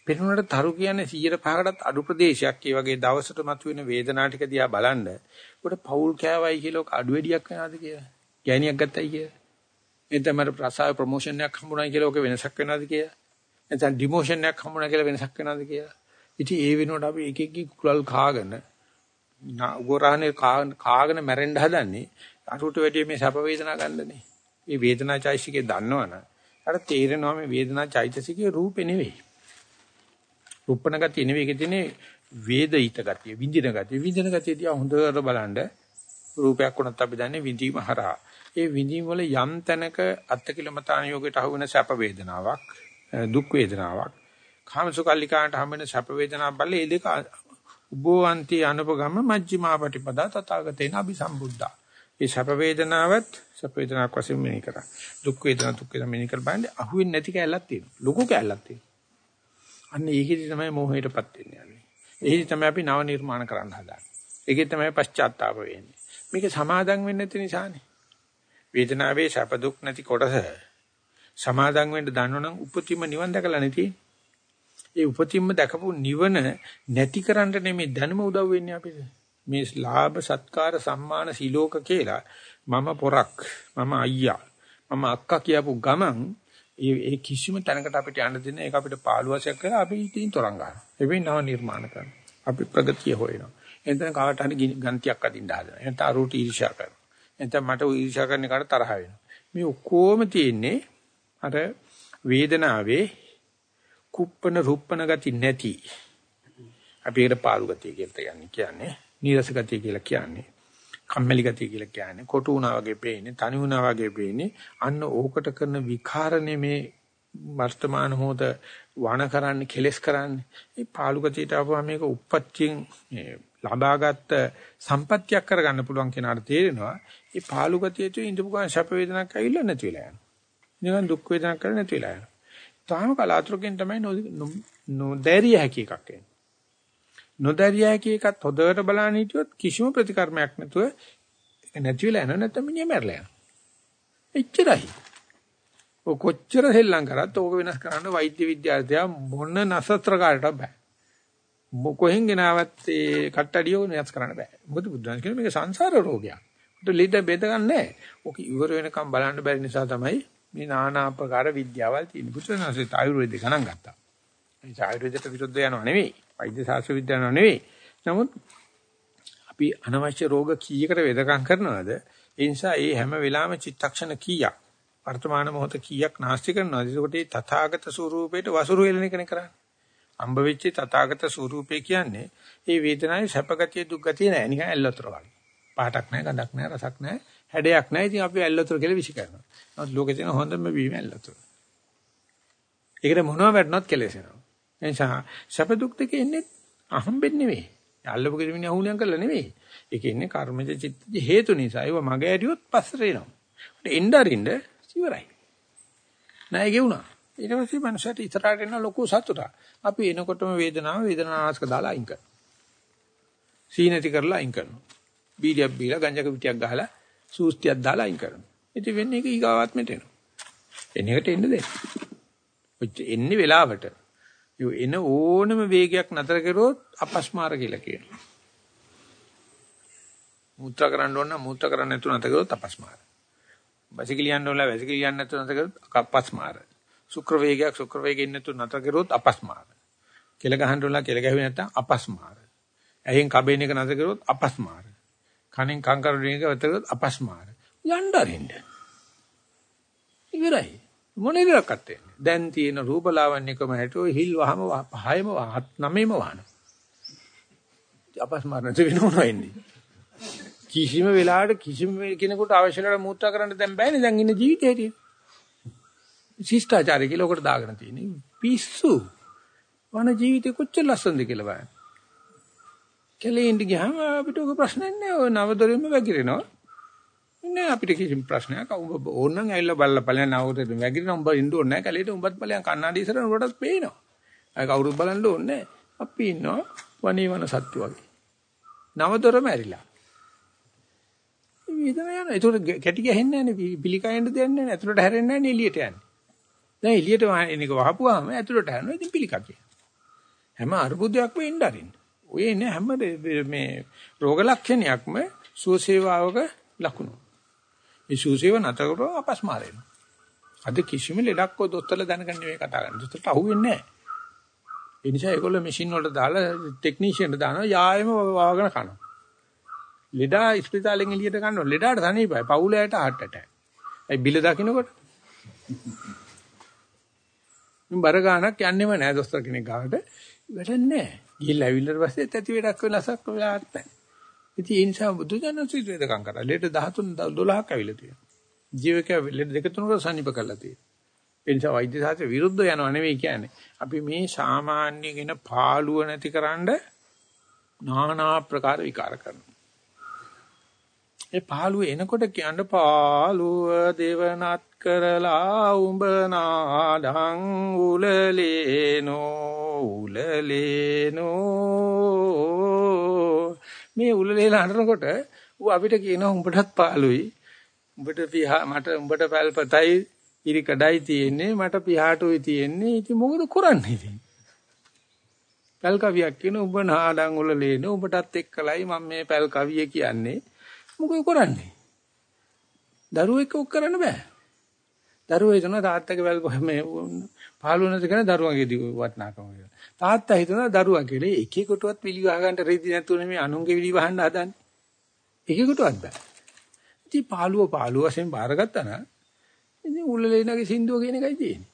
පෙනුනට තරු කියන්නේ 105කටත් අඩු ප්‍රදේශයක්. ඒ වගේ දවසට මතුවෙන වේදනා ටික දිහා බලන්න. උඩ පෞල් කෑවයි කියලා අඩු වැඩියක් වෙනවද කියලා? ගෑණියක් ගත්තයි කියලා. එතන මට ප්‍රසාය ප්‍රොමෝෂන් එකක් හම්බුනායි කියලා ඔක වෙනසක් වෙනවද කියලා? එතන ඩිමෝෂන් එකක් හම්බුනා කියලා වෙනසක් වෙනවද කියලා? ඉතින් ඒ වෙනුවට අපි එක එක කුලල් කාගෙන උගරහනේ කාගෙන මැරෙන්න හදන්නේ අරුට වැඩි මේ සැප වේදනා ගන්නනේ. මේ වේදනා චෛසිකේ දන්නවනම් අර තේරෙනවා මේ වේදනා චෛතසිකේ රූපේ නෙවෙයි. රුප්පණ ගතිය නෙවෙයි ඒකේ තියෙන්නේ වේදිත ගතිය, විඳින ගතිය. විඳින ගතිය දිහා හොඳට බලන්න රූපයක් වුණත් අපි දන්නේ විඳීම හරහා. ඒ විඳීම වල යම් තැනක අත්කිලමතාන යෝගයට අහු වෙන සැප වේදනාවක්, දුක් වේදනාවක්, කාමසුකල්ලිකාට හම් වෙන සැප වේදනාවක් බලලා ඒ දෙක උබෝවන්ති අනුපගම මජ්ක්‍ධිමා පටිපදා තථාගතේන අபிසම්බුද්ධා. ඒ සැප වේදනාවත් සැප වේදනාවක් වශයෙන් මෙනෙහි කරා. දුක් වේදනා දුක් වේදනා මෙනෙහි කර බලන්නේ අහුවෙන්නේ නැති කැලලක් තියෙනවා. ලොකු කැලලක් තියෙනවා. අන්න ඒකෙදි තමයි මෝහයටපත් වෙන්නේ යන්නේ. ඒකෙදි තමයි අපි නව නිර්මාණ කරන්න හදාන්නේ. ඒකෙදි තමයි පශ්චාත්තාප වෙන්නේ. මේක සමාදම් වෙන්නේ නැති නිසානේ. වේදනාවේ සැප දුක් නැති කොටස සමාදම් වෙන්න දන්නවනම් උපතිම නිවන් දැකලා නැති. ඒ උපතින්ම දැකපු නිවන නැති කරන්න නෙමෙයි දැනුම උදව් වෙන්නේ අපිට. මේ ලාභ සත්කාර සම්මාන සිලෝක කියලා මම පොරක් මම අයියා මම අක්කා කියපු ගමන් ඒ ඒ කිසිම තැනකට අපිට යන්න දෙන්නේ ඒක අපිට පාළුවසයක් කරලා අපි ඉතින් තරංග ගන්නවා. එවෙයි නව නිර්මාණ කරනවා. අපි ප්‍රගතිය හොයනවා. එතන කාට හරි ගන්තියක් අදින්න හදනවා. එතන අරුට ඊර්ෂ්‍යා කරනවා. එතන මට ඊර්ෂ්‍යා කරන එකට තරහ වෙනවා. මේ ඔක්කොම තියෙන්නේ අර වේදනාවේ කුප්පන රුප්පන ගති නැති. අපි ඒකට පාළු ගතිය කියලා කියන්නේ. නීරස ගතිය කියලා කියන්නේ. කම්මැලි ගතිය කියලා කියන්නේ කොටු වුණා වගේ පේන්නේ තනි වුණා වගේ පේන්නේ අන්න ඕකට කරන විකාරනේ මේ වර්තමාන මොහොත වණ කරන්නේ කෙලස් කරන්නේ මේ පාළු ගතියට ආවම මේක උප්පත්තියෙන් ලබාගත් සම්පත්තියක් කරගන්න පුළුවන් කෙනාට තේරෙනවා මේ පාළු ගතිය තුළ ඉඳපු ගමන් සැප වේදනාවක් ඇවිල්ලා නැති වෙලා යනවා නිකන් දුක් වේදනාවක් කරලා නැති වෙලා යනවා තාම කලාතුරකින් තමයි නොදැරිය හැකි එකක් එන්නේ නොදැරිය හැකි එකත් හොදවට බලන්න හිටියොත් කිසිම ප්‍රතිකර්මයක් නැතුව නැති වෙලා යනවා නැත්නම් මිනිහ මැරලා යනවා. එච්චරයි. ඔය කොච්චර හෙල්ලම් කරත් ඕක වෙනස් කරන්න වෛද්‍ය විද්‍යාර්ථයා මොන නසත්‍ර කාටවත් බෑ. කොහෙන් ගෙනාවත් ඒ කට්ටඩිය වෙනස් කරන්න බෑ. මොකද බුදුන් කියන්නේ මේක සංසාර රෝගයක්. උට ලෙඩ බෙද ගන්නෑ. ඕක ඉවර වෙනකම් බලන්න බැරි නිසා තමයි මේ නානාපකාර විද්‍යාවල් තියෙන බුදුසසුනේ ආයුර්වේද ගණන් ගත්තා. ඒ ආයුර්වේදයට විරුද්ධ යනව නෙවෙයි. වෛද්‍ය ශාස්ත්‍ර විද්‍යාව යනව නෙවෙයි. නමුත් අපි අනවශ්‍ය රෝග කීයකට වෙදකම් කරනවද? ඒ නිසා ඒ හැම වෙලාවෙම චිත්තක්ෂණ කීයක් වර්තමාන මොහොත කීයක් නාස්ති කරනවද? ඒකට ඒ තථාගත ස්වරූපයට වසුරු වෙලන එක කරන්නේ. අම්බ වෙච්ච තථාගත ස්වරූපය කියන්නේ ඒ වේදනාවේ සැපගතිය දුක්ගතිය නෑ නිකන් ඇල්ලතර වගේ. පාටක් නෑ, ගඳක් නෑ, රසක් නෑ, හැඩයක් නෑ. ඉතින් අපි ඇල්ලතර කියලා විශ්ි කරනවා. නමුත් ලෝකේ තියෙන හොඳම බීම ඇල්ලතර. ඒකට මොනව වැටුණත් කෙලෙසෙනවා. එනිසා සැප දුක් දෙක එන්නේ අහම්බෙන් නෙවෙයි. අල්ලපු කෙනෙක් අහුණියම් කරලා නෙවෙයි. ඒක ඉන්නේ කර්මජ චිත්තජ හේතු නිසා. ඒව මග ඇරියොත් පස්සට එනවා. ඒත් එන්න අරින්න ඉවරයි. නෑ ගෙවුණා. ඊට පස්සේ මනසට ඉතරට එන ලොකු සතුටක්. අපි එනකොටම වේදනාව වේදනානාස්ක දාලා අයින් කරනවා. සීනති කරලා අයින් කරනවා. බීඩියක් බීලා ගංජක පිටියක් ගහලා සූස්තියක් දාලා අයින් කරනවා. ඉතින් වෙන්නේ ඒක ඊගාවාත්මට එනවා. එන එකට එන්න දෙන්න. ඔච්ච එන්නේ වෙලාවට. ඒ එන ඕනම වේගයක් නතර කරුවොත් අපස්මාර කියලා කියනවා. මුත්‍රා කරන්න ඕන නම් මුත්‍රා කරන්න නැතුව නැත කරොත් අපස්මාර. වැසිකිලියන්න ඕන වැසිකිලියන්න නැතුව නැත කරොත් අපස්මාර. ශුක්‍ර වේගයක් ශුක්‍ර වේගෙන් නැතුව නැත කරොත් අපස්මාර. කෙල ගහන්න ඕන කෙල ගැහුවේ නැත්නම් අපස්මාර. ඇහෙන් කබේන එක නැත කරොත් අපස්මාර. කනෙන් කංකරුණ එක නැත කරොත් අපස්මාර. යන්න අරින්න. ඉවරයි. මොන ඉරක්වත් වෙන්නේ. දැන් තියෙන රූපලාවන්‍යකම හැටෝ හිල් වහම පහයම හත් නවයම වහන. අපස්මාර නැති වෙනවනවා ඉන්නේ. කිසිම වෙලාවකට කිසිම කෙනෙකුට අවශ්‍යලට මූත්‍රා කරන්න දැන් බෑනේ දැන් ඉන්න ජීවිතේදී. ශිෂ්ටාචාරය කියලා උකට දාගෙන තියෙන්නේ. පිස්සු. වන ජීවිතේ කොච්චර ලස්සනද කියලා බලන්න. කෙලෙන්ඩ ගියාම අපිට ඔක ප්‍රශ්නයක් නෑ. ඔය නවදොරෙම වැగిරෙනවා. නෑ අපිට කිසිම ප්‍රශ්නයක්. ඔබ ඕනනම් ඇවිල්ලා බලලා බලන්න නවදොරෙම වැగిරෙනවා. උඹ ඉන්න ඕනේ නෑ. කැලේට උඹත් බලයන් කන්නාඩි ඉස්සරහ උඩටත් පේනවා. අය කවුරුත් බලන්න ඕනේ නෑ. අපි ඉන්නවා වනේ වන සත්තු වගේ. නවදොරම ඇරිලා. විදම යනවා. ඒකට කැටි ගහන්නේ නැහැ නේ. පිළිකයෙන්ද දෙන්නේ නැහැ. ඇතුළට හැරෙන්නේ නැහැ එළියට යන්නේ. දැන් එළියට එනක වහපුවාම ඇතුළට හැරෙනවා. ඉතින් පිළිකා කියන. හැම අර්බුදයක්ම එන්න අරින්න. ඔය එන්නේ හැම මේ රෝග ලක්ෂණයක්ම සුවසේවාවක ලකුණු. මේ සුවසේව නැතර කරව අපස්මාර වෙනවා. අද කිසිම ලෙඩක් ඔය දොස්තරලා දැනගන්නේ මේ කතා කරන්නේ. දොස්තරට අහුවෙන්නේ නැහැ. ඒ නිසා ඒගොල්ලෝ මැෂින් වලට දාලා ටෙක්නීෂියන්ට දානවා යායෙම වවාගෙන කනවා. ලෙඩා ස්පිතාලෙන් එළියට ගන්නවා. ලෙඩාට තනියපයි. පවුලයට heart attack. ඒ බිල දකින්නකොට මම බර ගානක් යන්නෙම නෑ දොස්තර කෙනෙක් ගාවට. වැඩක් නෑ. ගිහිල්ලා ඇවිල්ලා පස්සේ ඇති වැඩක් වෙලසක් වෙලාවක් නෑ. ඉතින් ඒ නිසා බුදුජානක සිද්දකම් කරා. ලෙඩ 13 12ක් ඇවිල්ලා තියෙනවා. ජීවකය ලෙඩ දෙක තුනකට සනීප කරලා තියෙනවා. ඒ නිසා වෛද්‍ය සාස්ත්‍ර විරුද්ධ යනවා නෙවෙයි කියන්නේ. අපි මේ සාමාන්‍යගෙන පාළුව නැතිකරන්න নানা ආකාර විකාර කරනවා. ඒ පාළුව එනකොට කියන්න පාළුව දෙවනත් කරලා උඹ නාඩං උලලේනෝ උලලේනෝ මේ උලලේලා හඬනකොට ඌ අපිට කියනවා උඹටත් පාළුයි උඹට පිහා මට උඹට පැල්පතයි ඉරි කඩයි තියෙන්නේ මට පිහාටුයි තියෙන්නේ ඉතින් මොකද කරන්නේ ඉතින් පැල් කවියක් කියන උඹ නාඩං උලලේනෝ උඹටත් එක්කලයි මම මේ පැල් කවිය කියන්නේ මොකද කරන්නේ? දරුවෝ එක්ක ඔක් කරන්න බෑ. දරුවෝ හිතන තාත්තගේ වැල් මේ පහළ වෙනද කියන දරුවගේ වටනාකම කියලා. තාත්තා හිතන දරුවා කියලා එකෙකුටවත් විලි වහ ගන්න රෙදි නැතුව නෙමෙයි අනුන්ගේ විලි වහන්න හදන්නේ. එකෙකුටවත් බෑ. ඉතින් පාළුව පාළුව වශයෙන් බාරගත්තා නම් ඉතින් උල්ලලේනගේ සින්දුව කියන එකයි තියෙන්නේ.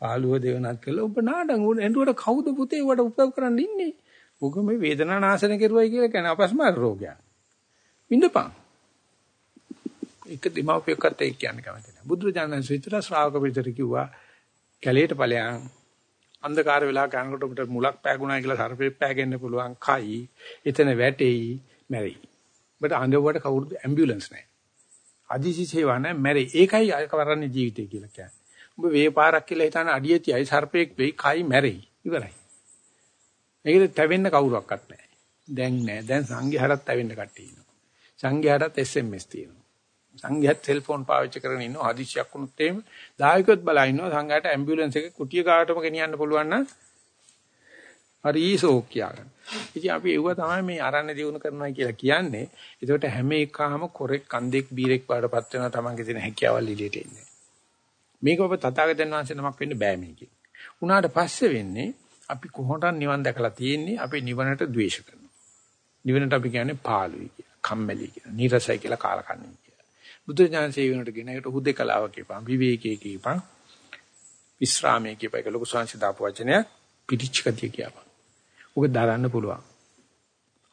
පාළුව දෙවනත් කළා ඔබ නාඩන් උන් එඬුවට කවුද පුතේ වට උපදව කරන්න ඉන්නේ? ඔක මේ වේදනා නාශන කෙරුවයි කියලා කියන අපස්මාර රෝගයක්. විඳපන්. එක දෙමව්පියෙක්වත් ඒක කියන්නේ කැමති නැහැ. බුදුරජාණන් විතර ශ්‍රාවක පිටර කිව්වා කැලේට ඵලයන් අන්ධකාර වෙලා කනකොට උඹට මුලක් පෑගුණා කියලා සර්පෙක් පෑගෙන්න පුළුවන් කයි එතන වැටෙයි මැරෙයි. බට අඳුවට කවුරුද ඇම්බියුලන්ස් නැහැ. අදිසි සේවා නැහැ මැරෙයි. ඒකයි අය කරන්නේ ජීවිතය කියලා කියන්නේ. උඹ වේපාරක් කියලා හිතන අඩිය තියයි සර්පෙක් වෙයි කයි මැරෙයි. ඉවරයි. මේකද තැවෙන්න කවුරක්වත් නැහැ. දැන් නැහැ. දැන් සංඝයාටත් තැවෙන්න කට්ටිය ඉන්නවා. සංඝයාටත් SMS තියෙනවා. සංඝයාත් සෙල්ෆෝන් පාවිච්චි කරගෙන ඉන්නවා. හදිස්සියක් වුණොත් එහෙම දායකයොත් බලා ඉන්නවා. සංඝයාට ඇම්බියුලන්ස් එක කුටිය කාටම ගෙනියන්න පුළුවන් නම් හරි ෂෝක් කියාගන්න. ඉතින් අපි ඒව තමයි මේ අරන්නේ දිනු කරනවා කියලා කියන්නේ. ඒකට හැම එකම කොරෙක් කන්දෙක් බීරෙක් වඩපත් වෙනවා තමන්ගේ තියෙන හැකියාවල් එළියට එන්නේ. මේක ඔබ තථාගතයන් වහන්සේ නමක් වෙන්න බෑ මේකේ. උනාට පස්සේ වෙන්නේ අපි කොහොමද නිවන් දැකලා තියෙන්නේ අපි නිවනට ද්වේෂ කරනවා. නිවනට අපි කියන්නේ පාළුයි කියලා. කම්මැලි කියලා. නීරසයි කියලා කාලකන්ණි කියලා. බුදු ඥානසේ වෙනට කියන එකට හුදේකලාව කියපන් විවේකී කියපන් විස්රාමයේ කියපන් ඒක ලොකු සංසි දාපු වචනයක් පිටිච්ච කතිය කියපන්. ඔක දරන්න පුළුවන්.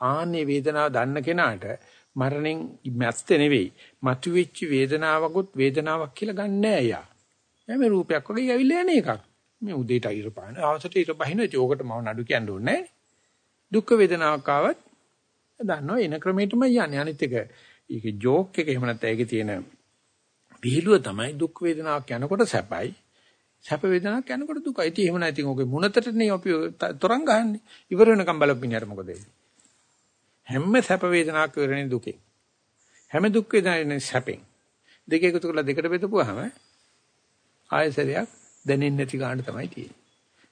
ආන්නේ වේදනාව දන්න කෙනාට මරණයෙන් මැස්තේ නෙවෙයි මතුවෙච්ච වේදනාවකුත් වේදනාවක් කියලා ගන්න නෑ යා. මේ රූපයක් වගේ ඇවිල්ලා යන එකක්. මේ උදේට ඉර පාන අවසට ඉර බහින ඒකට මම නඩු කියන්න ඕනේ නෑ. දුක් වේදනාවක් ආවත් දන්නවා එන ක්‍රමයටම යන්නේ. අනිත් එක ඒකේ ජෝක් එක එහෙම නැත්නම් ඒකේ තියෙන පිළිලුව තමයි දුක් වේදනාවක් යනකොට සැපයි. සැප වේදනාවක් යනකොට දුකයි. ඉතින් එහෙම නැතිනම් ඔගේ මුණතටනේ අපි තරංග ගහන්නේ. ඉවර වෙනකම් බලපින්නට මොකද වෙන්නේ? හැම සැප වේදනාවක් ඉවරනේ දුකෙන්. හැම දුක් වේදනාවෙන් සැපෙන්. දෙක එකතු කරලා දෙකට බෙදපුවාම ආයසරයක් දැනෙන්නේ නැති ගන්න තමයි තියෙන්නේ.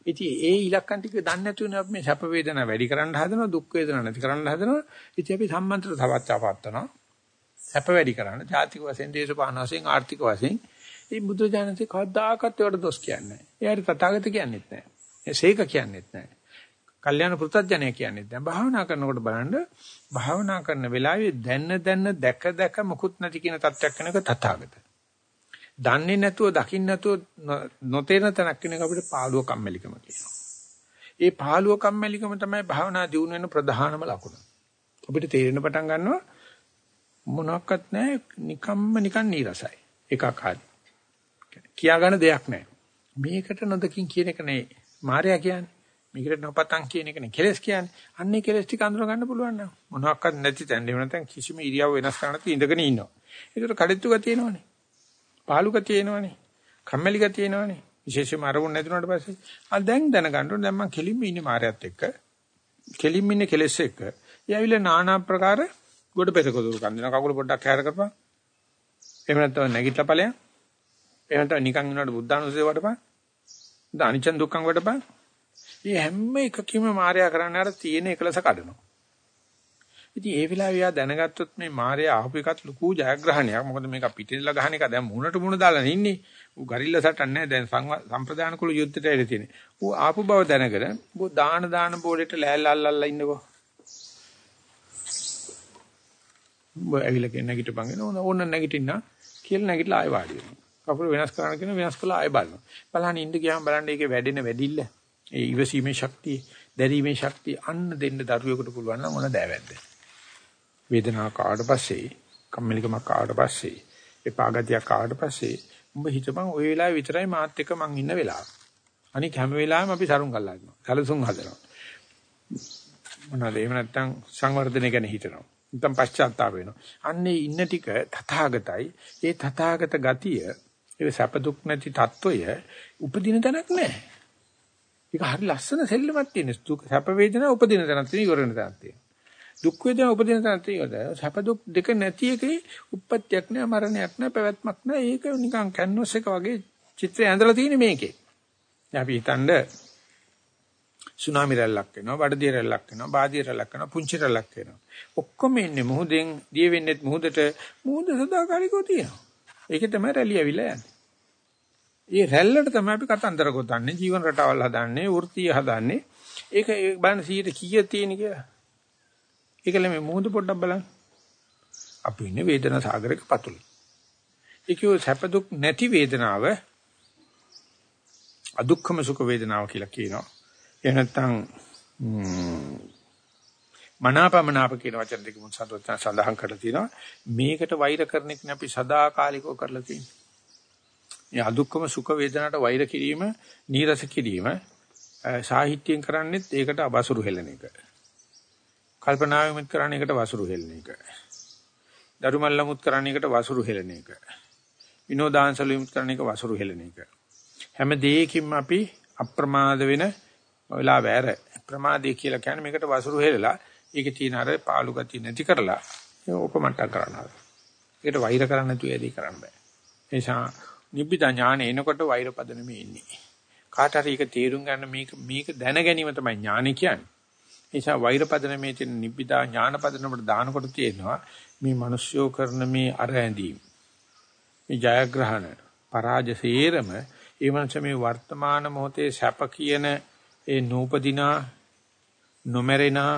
ඉතින් ඒ ඉලක්කම් ටික දන්නේ නැතුවනේ අපි මේ සැප වේදනා වැඩි කරන්න හදනවා දුක් වේදනා නැති කරන්න හදනවා. ඉතින් අපි සම්මන්ත්‍ර තවත් ආපත්තනවා. සැප වැඩි කරන්න. ජාතික වශයෙන්, දේශපාලන වශයෙන්, ආර්ථික වශයෙන්. මේ බුදු දානසේ කවදාකවත් ඒවට දොස් කියන්නේ නැහැ. එයාට තථාගත කියන්නේත් නැහැ. ඒ සීක කියන්නේත් නැහැ. කල්යාණ පුත්‍ත්ජනය කියන්නේත් නැහැ. භාවනා කරනකොට බලන්න භාවනා කරන වෙලාවේ දැන්න දැන්න දැක දැක මුකුත් නැති කියන තත්ත්වයක් වෙනක තථාගත. දන්නේ නැතුව දකින්න නැතුව නොතේරෙන තැනක් වෙනක අපිට පාළුව කම්මැලිකම කියනවා. ඒ පාළුව කම්මැලිකම තමයි භාවනා දියුණු වෙන ප්‍රධානම ලකුණ. අපිට තේරෙන පටන් ගන්නවා මොනක්වත් නැහැ. නිකම්ම නිකන් නීරසයි. ඒකාකාරයි කියා ගන්න දෙයක් නැහැ. මේකට නොදකින් කියන එක නේ මායя කියන්නේ. මේකට නොපතන් කියන එක නේ කෙලස් කියන්නේ. අන්නේ කෙලස් ටික අඳුර ගන්න පුළුවන් නම් මොනක්වත් නැති තැන එහෙම නැත්නම් කිසිම ඉරියව් වෙනස් කරන්න නැති ඉඳගෙන ඉන්නවා. ඒකට කඩਿੱත්තු ගතිය එනවනේ පාළු ගතිය එනවනේ කම්මැලි ගතිය එනවනේ විශේෂයෙන්ම අරමුණ නැතුනට පස්සේ. ආ දැන් දැනගන්න ඕනේ. දැන් මම කෙලින්ම ඉන්නේ මායяත් එක්ක. කෙලින්ම ඉන්නේ කෙලස් එක්ක. ඒ ඇවිල්ලා নানা ආකාර ප්‍රකාර ගොඩ පෙතක දුරු කන් දෙනවා. කකුල පොඩ්ඩක් හැර කරපන්. එහෙම නැත්නම් නැගිටලා ඵලයන්. එහෙම නැත්නම් නිකන් ඉන්නකොට බුද්ධානුසය වඩපන්. ද අනිච්චන් දුක්ඛන් වඩපන්. මේ හැම එකකෙම මායя කරන්න අර තියෙන එකලස කඩනවා. ඉතින් ඒ වෙලාවේ යා දැනගත්තොත් මේ මායя ආපු එකත් ලুকু ජයග්‍රහණයක්. මොකද මේක පිටින්ලා ගහන එක දැන් මුණට මුණ දාලා ඉන්නේ. ඌ ගරිල්ල සටන් නැහැ. දැන් සම්ප්‍රදාන කුල යුද්ධයට එරෙ තියෙන්නේ. ඌ ආපු බව දැනගෙන ඌ දාන දාන බෝඩේට ලෑල්ලා අල්ලලා ඉන්නකෝ. උඹ ඇවිල්ලා නැගිටපන් එන ඕන නැගිටින්න කියලා නැගිටලා ආයෙ වාඩි වෙනවා. කපුල වෙනස් කරන්න කියන වෙනස් කළා ආයෙ බලනවා. බලහන් ඉන්න ගියාම බලන්න ඒකේ වැඩෙන වැඩිල්ල. ඒ ඉවසීමේ ශක්තිය, දැරීමේ ශක්තිය අන්න දෙන්න දරුවෙකුට පුළුවන් නම් මොන දෑවැද්ද. වේදනාවක් ආවට පස්සේ, කම්මැලිකමක් ආවට පස්සේ, එපාගතියක් ආවට පස්සේ උඹ හිතපන් ওই වෙලාවේ විතරයි මාත් එක්ක මං ඉන්න වෙලාව. අනික හැම වෙලාවෙම අපි සරුන් ගල්ලානවා. සැලසුම් හදනවා. මොනවාද එහෙම නැත්තම් සංවර්ධනය ගැන හිතනවා. නැත්නම් පශ්චාත්තාප වෙනවා. අන්නේ ඉන්න ටික තථාගතයි. ඒ තථාගත ගතිය ඒ සැප දුක් නැති తত্ত্বය උපදින තැනක් නැහැ. ඒක හරි ලස්සන සෙල්ලමක් තියෙන. දුක් සැප වේදනා උපදින තැනක් තියෙන ඉවර වෙන තැනක් තියෙන. දුක් වේදනා උපදින තැනක් තියෙන. සැප දුක් දෙක නැති එකේ උප්පත්තියක් නැහැ, මරණයක් නැහැ, පැවැත්මක් නැහැ. ඒක නිකන් කැන්වස් එක වගේ චිත්‍රය ඇඳලා තියෙන මේකේ. දැන් අපි හිතන්නේ සුනාමි රැල්ලක් වෙනවා, බඩදිය රැල්ලක් වෙනවා, බාදිය රැල්ලක් වෙනවා, පුංචි රැල්ලක් වෙනවා. ඔක්කොම ඉන්නේ මුහුදෙන් දිය වෙන්නෙත් මුහුදට මුහුද සදාකාලිකව තියෙනවා. ඒකේ තමයි රැලිය ඇවිල්ලා යන්නේ. ඒ රැල්ලට තමයි අපි කතන්දර ගොතන්නේ, ජීවන රටාවල් හදන්නේ, වෘත්තීය හදන්නේ. ඒක බලන්න 100ට කීයක් තියෙන කියලා. ඒකල මේ මුහුද පොඩ්ඩක් බලන්න. අපි ඉන්නේ වේදනා සාගරයක පතුල. ඒකෝ සැප දුක් නැති වේදනාව අදුක්ඛම සුඛ වේදනාව කියලා කියනවා. එහෙම නැත්නම් මනාපමනාප කියන වචන දෙක මුන් සඳහන් සඳහන් කරලා තියෙනවා. මේකට වෛර කරන එක අපි සදාකාලිකව කරලා තියෙනවා. මේ අදුක්කම සුඛ වේදනාට වෛර කිරීම, නීරස කිරීම සාහිත්‍යයෙන් කරන්නේත් ඒකට අවසුරු හෙලන එක. කල්පනාවෙමුත් කරන්නේ ඒකට වසුරු හෙලන එක. දරුමල්ලමුත් කරන්නේ ඒකට වසුරු හෙලන එක. විනෝදාංශලෙමුත් කරන්නේ ඒක වසුරු හෙලන එක. හැම දෙයකින්ම අපි අප්‍රමාද වෙන වෙලාව ඇර ප්‍රමාදේ කියලා කියන්නේ මේකට වසුරු හෙලලා ඒකේ තියෙන අර පාළු ගතිය නැති කරලා ඕපමට්ටම් කරනවා. ඒකට වෛර කරන්න නැතුව එදී කරන්න බෑ. ඒ නිසා නිබ්බිදා ඥාන එනකොට වෛර පදනමේ ඉන්නේ. කාට හරි ඒක තේරුම් ගන්න මේක මේක දැන ගැනීම තමයි ඥානෙ කියන්නේ. ඒ නිසා වෛර පදනමේ තියෙන නිබ්බිදා ඥාන පදනමට දානකොට තියෙනවා මේ මිනිස්යෝ කරන මේ අර ඇඳීම්. මේ ජයග්‍රහණ පරාජසේරම ඒ මනස මේ වර්තමාන මොහොතේ සැප කියන ඒ නූපදිනා නොමරෙනා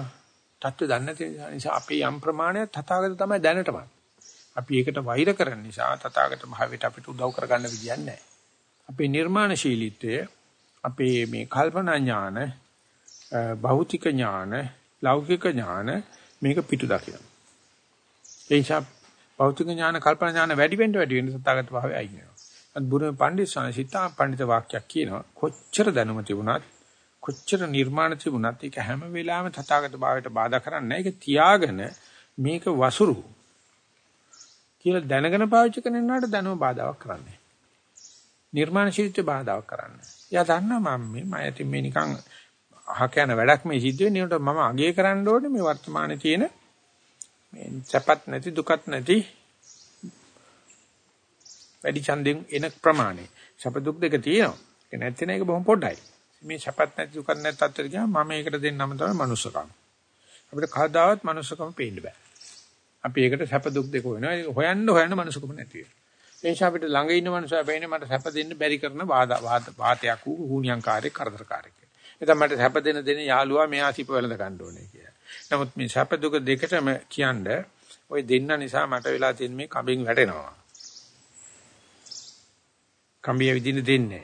තත්ත්ව දන්නේ නැති නිසා අපි යම් ප්‍රමාණයක් තථාගත තමයි දැනටම. අපි ඒකට වෛර කරන නිසා තථාගත භාවයට අපිට උදව් කරගන්න විදියක් නැහැ. අපේ නිර්මාණශීලීත්වය අපේ මේ කල්පනා ඥාන භෞතික ඥාන ලෞකික ඥාන මේක පිටු දකින්න. ඒ නිසා භෞතික ඥාන කල්පනා ඥාන වැඩි වෙන්න වැඩි වෙන්න තථාගත භාවය අයින් වෙනවා. අත් බුදුන් පඬිස් සංසිතා පඬිත වාක්‍යයක් කියනවා කොච්චර දැනුම තිබුණත් කොච්චර නිර්මාණ තිබුණත් ඒක හැම වෙලාවෙම තථාගත භාවයට බාධා කරන්නේ නැහැ. ඒක තියාගෙන මේක වසුරු කියලා දැනගෙන පාවිච්චි කරනවාට දැනුම බාධාවක් කරන්නේ. නිර්මාණශීලීත්වය බාධාවක් කරන්නේ. එයා දන්නවා මම මේ මම ඇති මේ නිකන් අහක යන වැඩක් මේ සිද්ධ වෙන්නේ උන්ට මම අගය කරන්න ඕනේ මේ වර්තමානයේ තියෙන මේ සැපත් නැති දුකත් නැති වැඩි ඡන්දෙන් එන ප්‍රමාණය. සැප දුක් දෙක තියෙනවා. ඒක නැත්නම් ඒක බොහොම පොඩ්ඩයි. මේ සැපත් නැති දුකක් නැති තත්ත්වෙට ගියාම මම ඒකට දෙන්නම තමයි මනුස්සකම. අපිට කවදාවත් මනුස්සකම පේන්න බෑ. අපි ඒකට සැප දුක් දෙක වෙනවා. හොයන්න හොයන්න මනුස්සකම නැති වෙනවා. ඒ නිසා අපිට ළඟ ඉන්න මනුස්සයා බෑනේ මට සැප දෙන්න බැරි කරන වාද වාතයක් වූ හුණියංකාරී කරදරකාරී. එතන මට සැප දෙන දෙන යාළුවා මෙයා සිප වෙලඳ ගන්න ඕනේ කියලා. නමුත් මේ සැප දුක දෙකටම කියන්නේ ওই දෙන්න නිසා මට වෙලා තියෙන මේ කඹෙන් වැටෙනවා. කම්බිය විදින දෙන්නේ.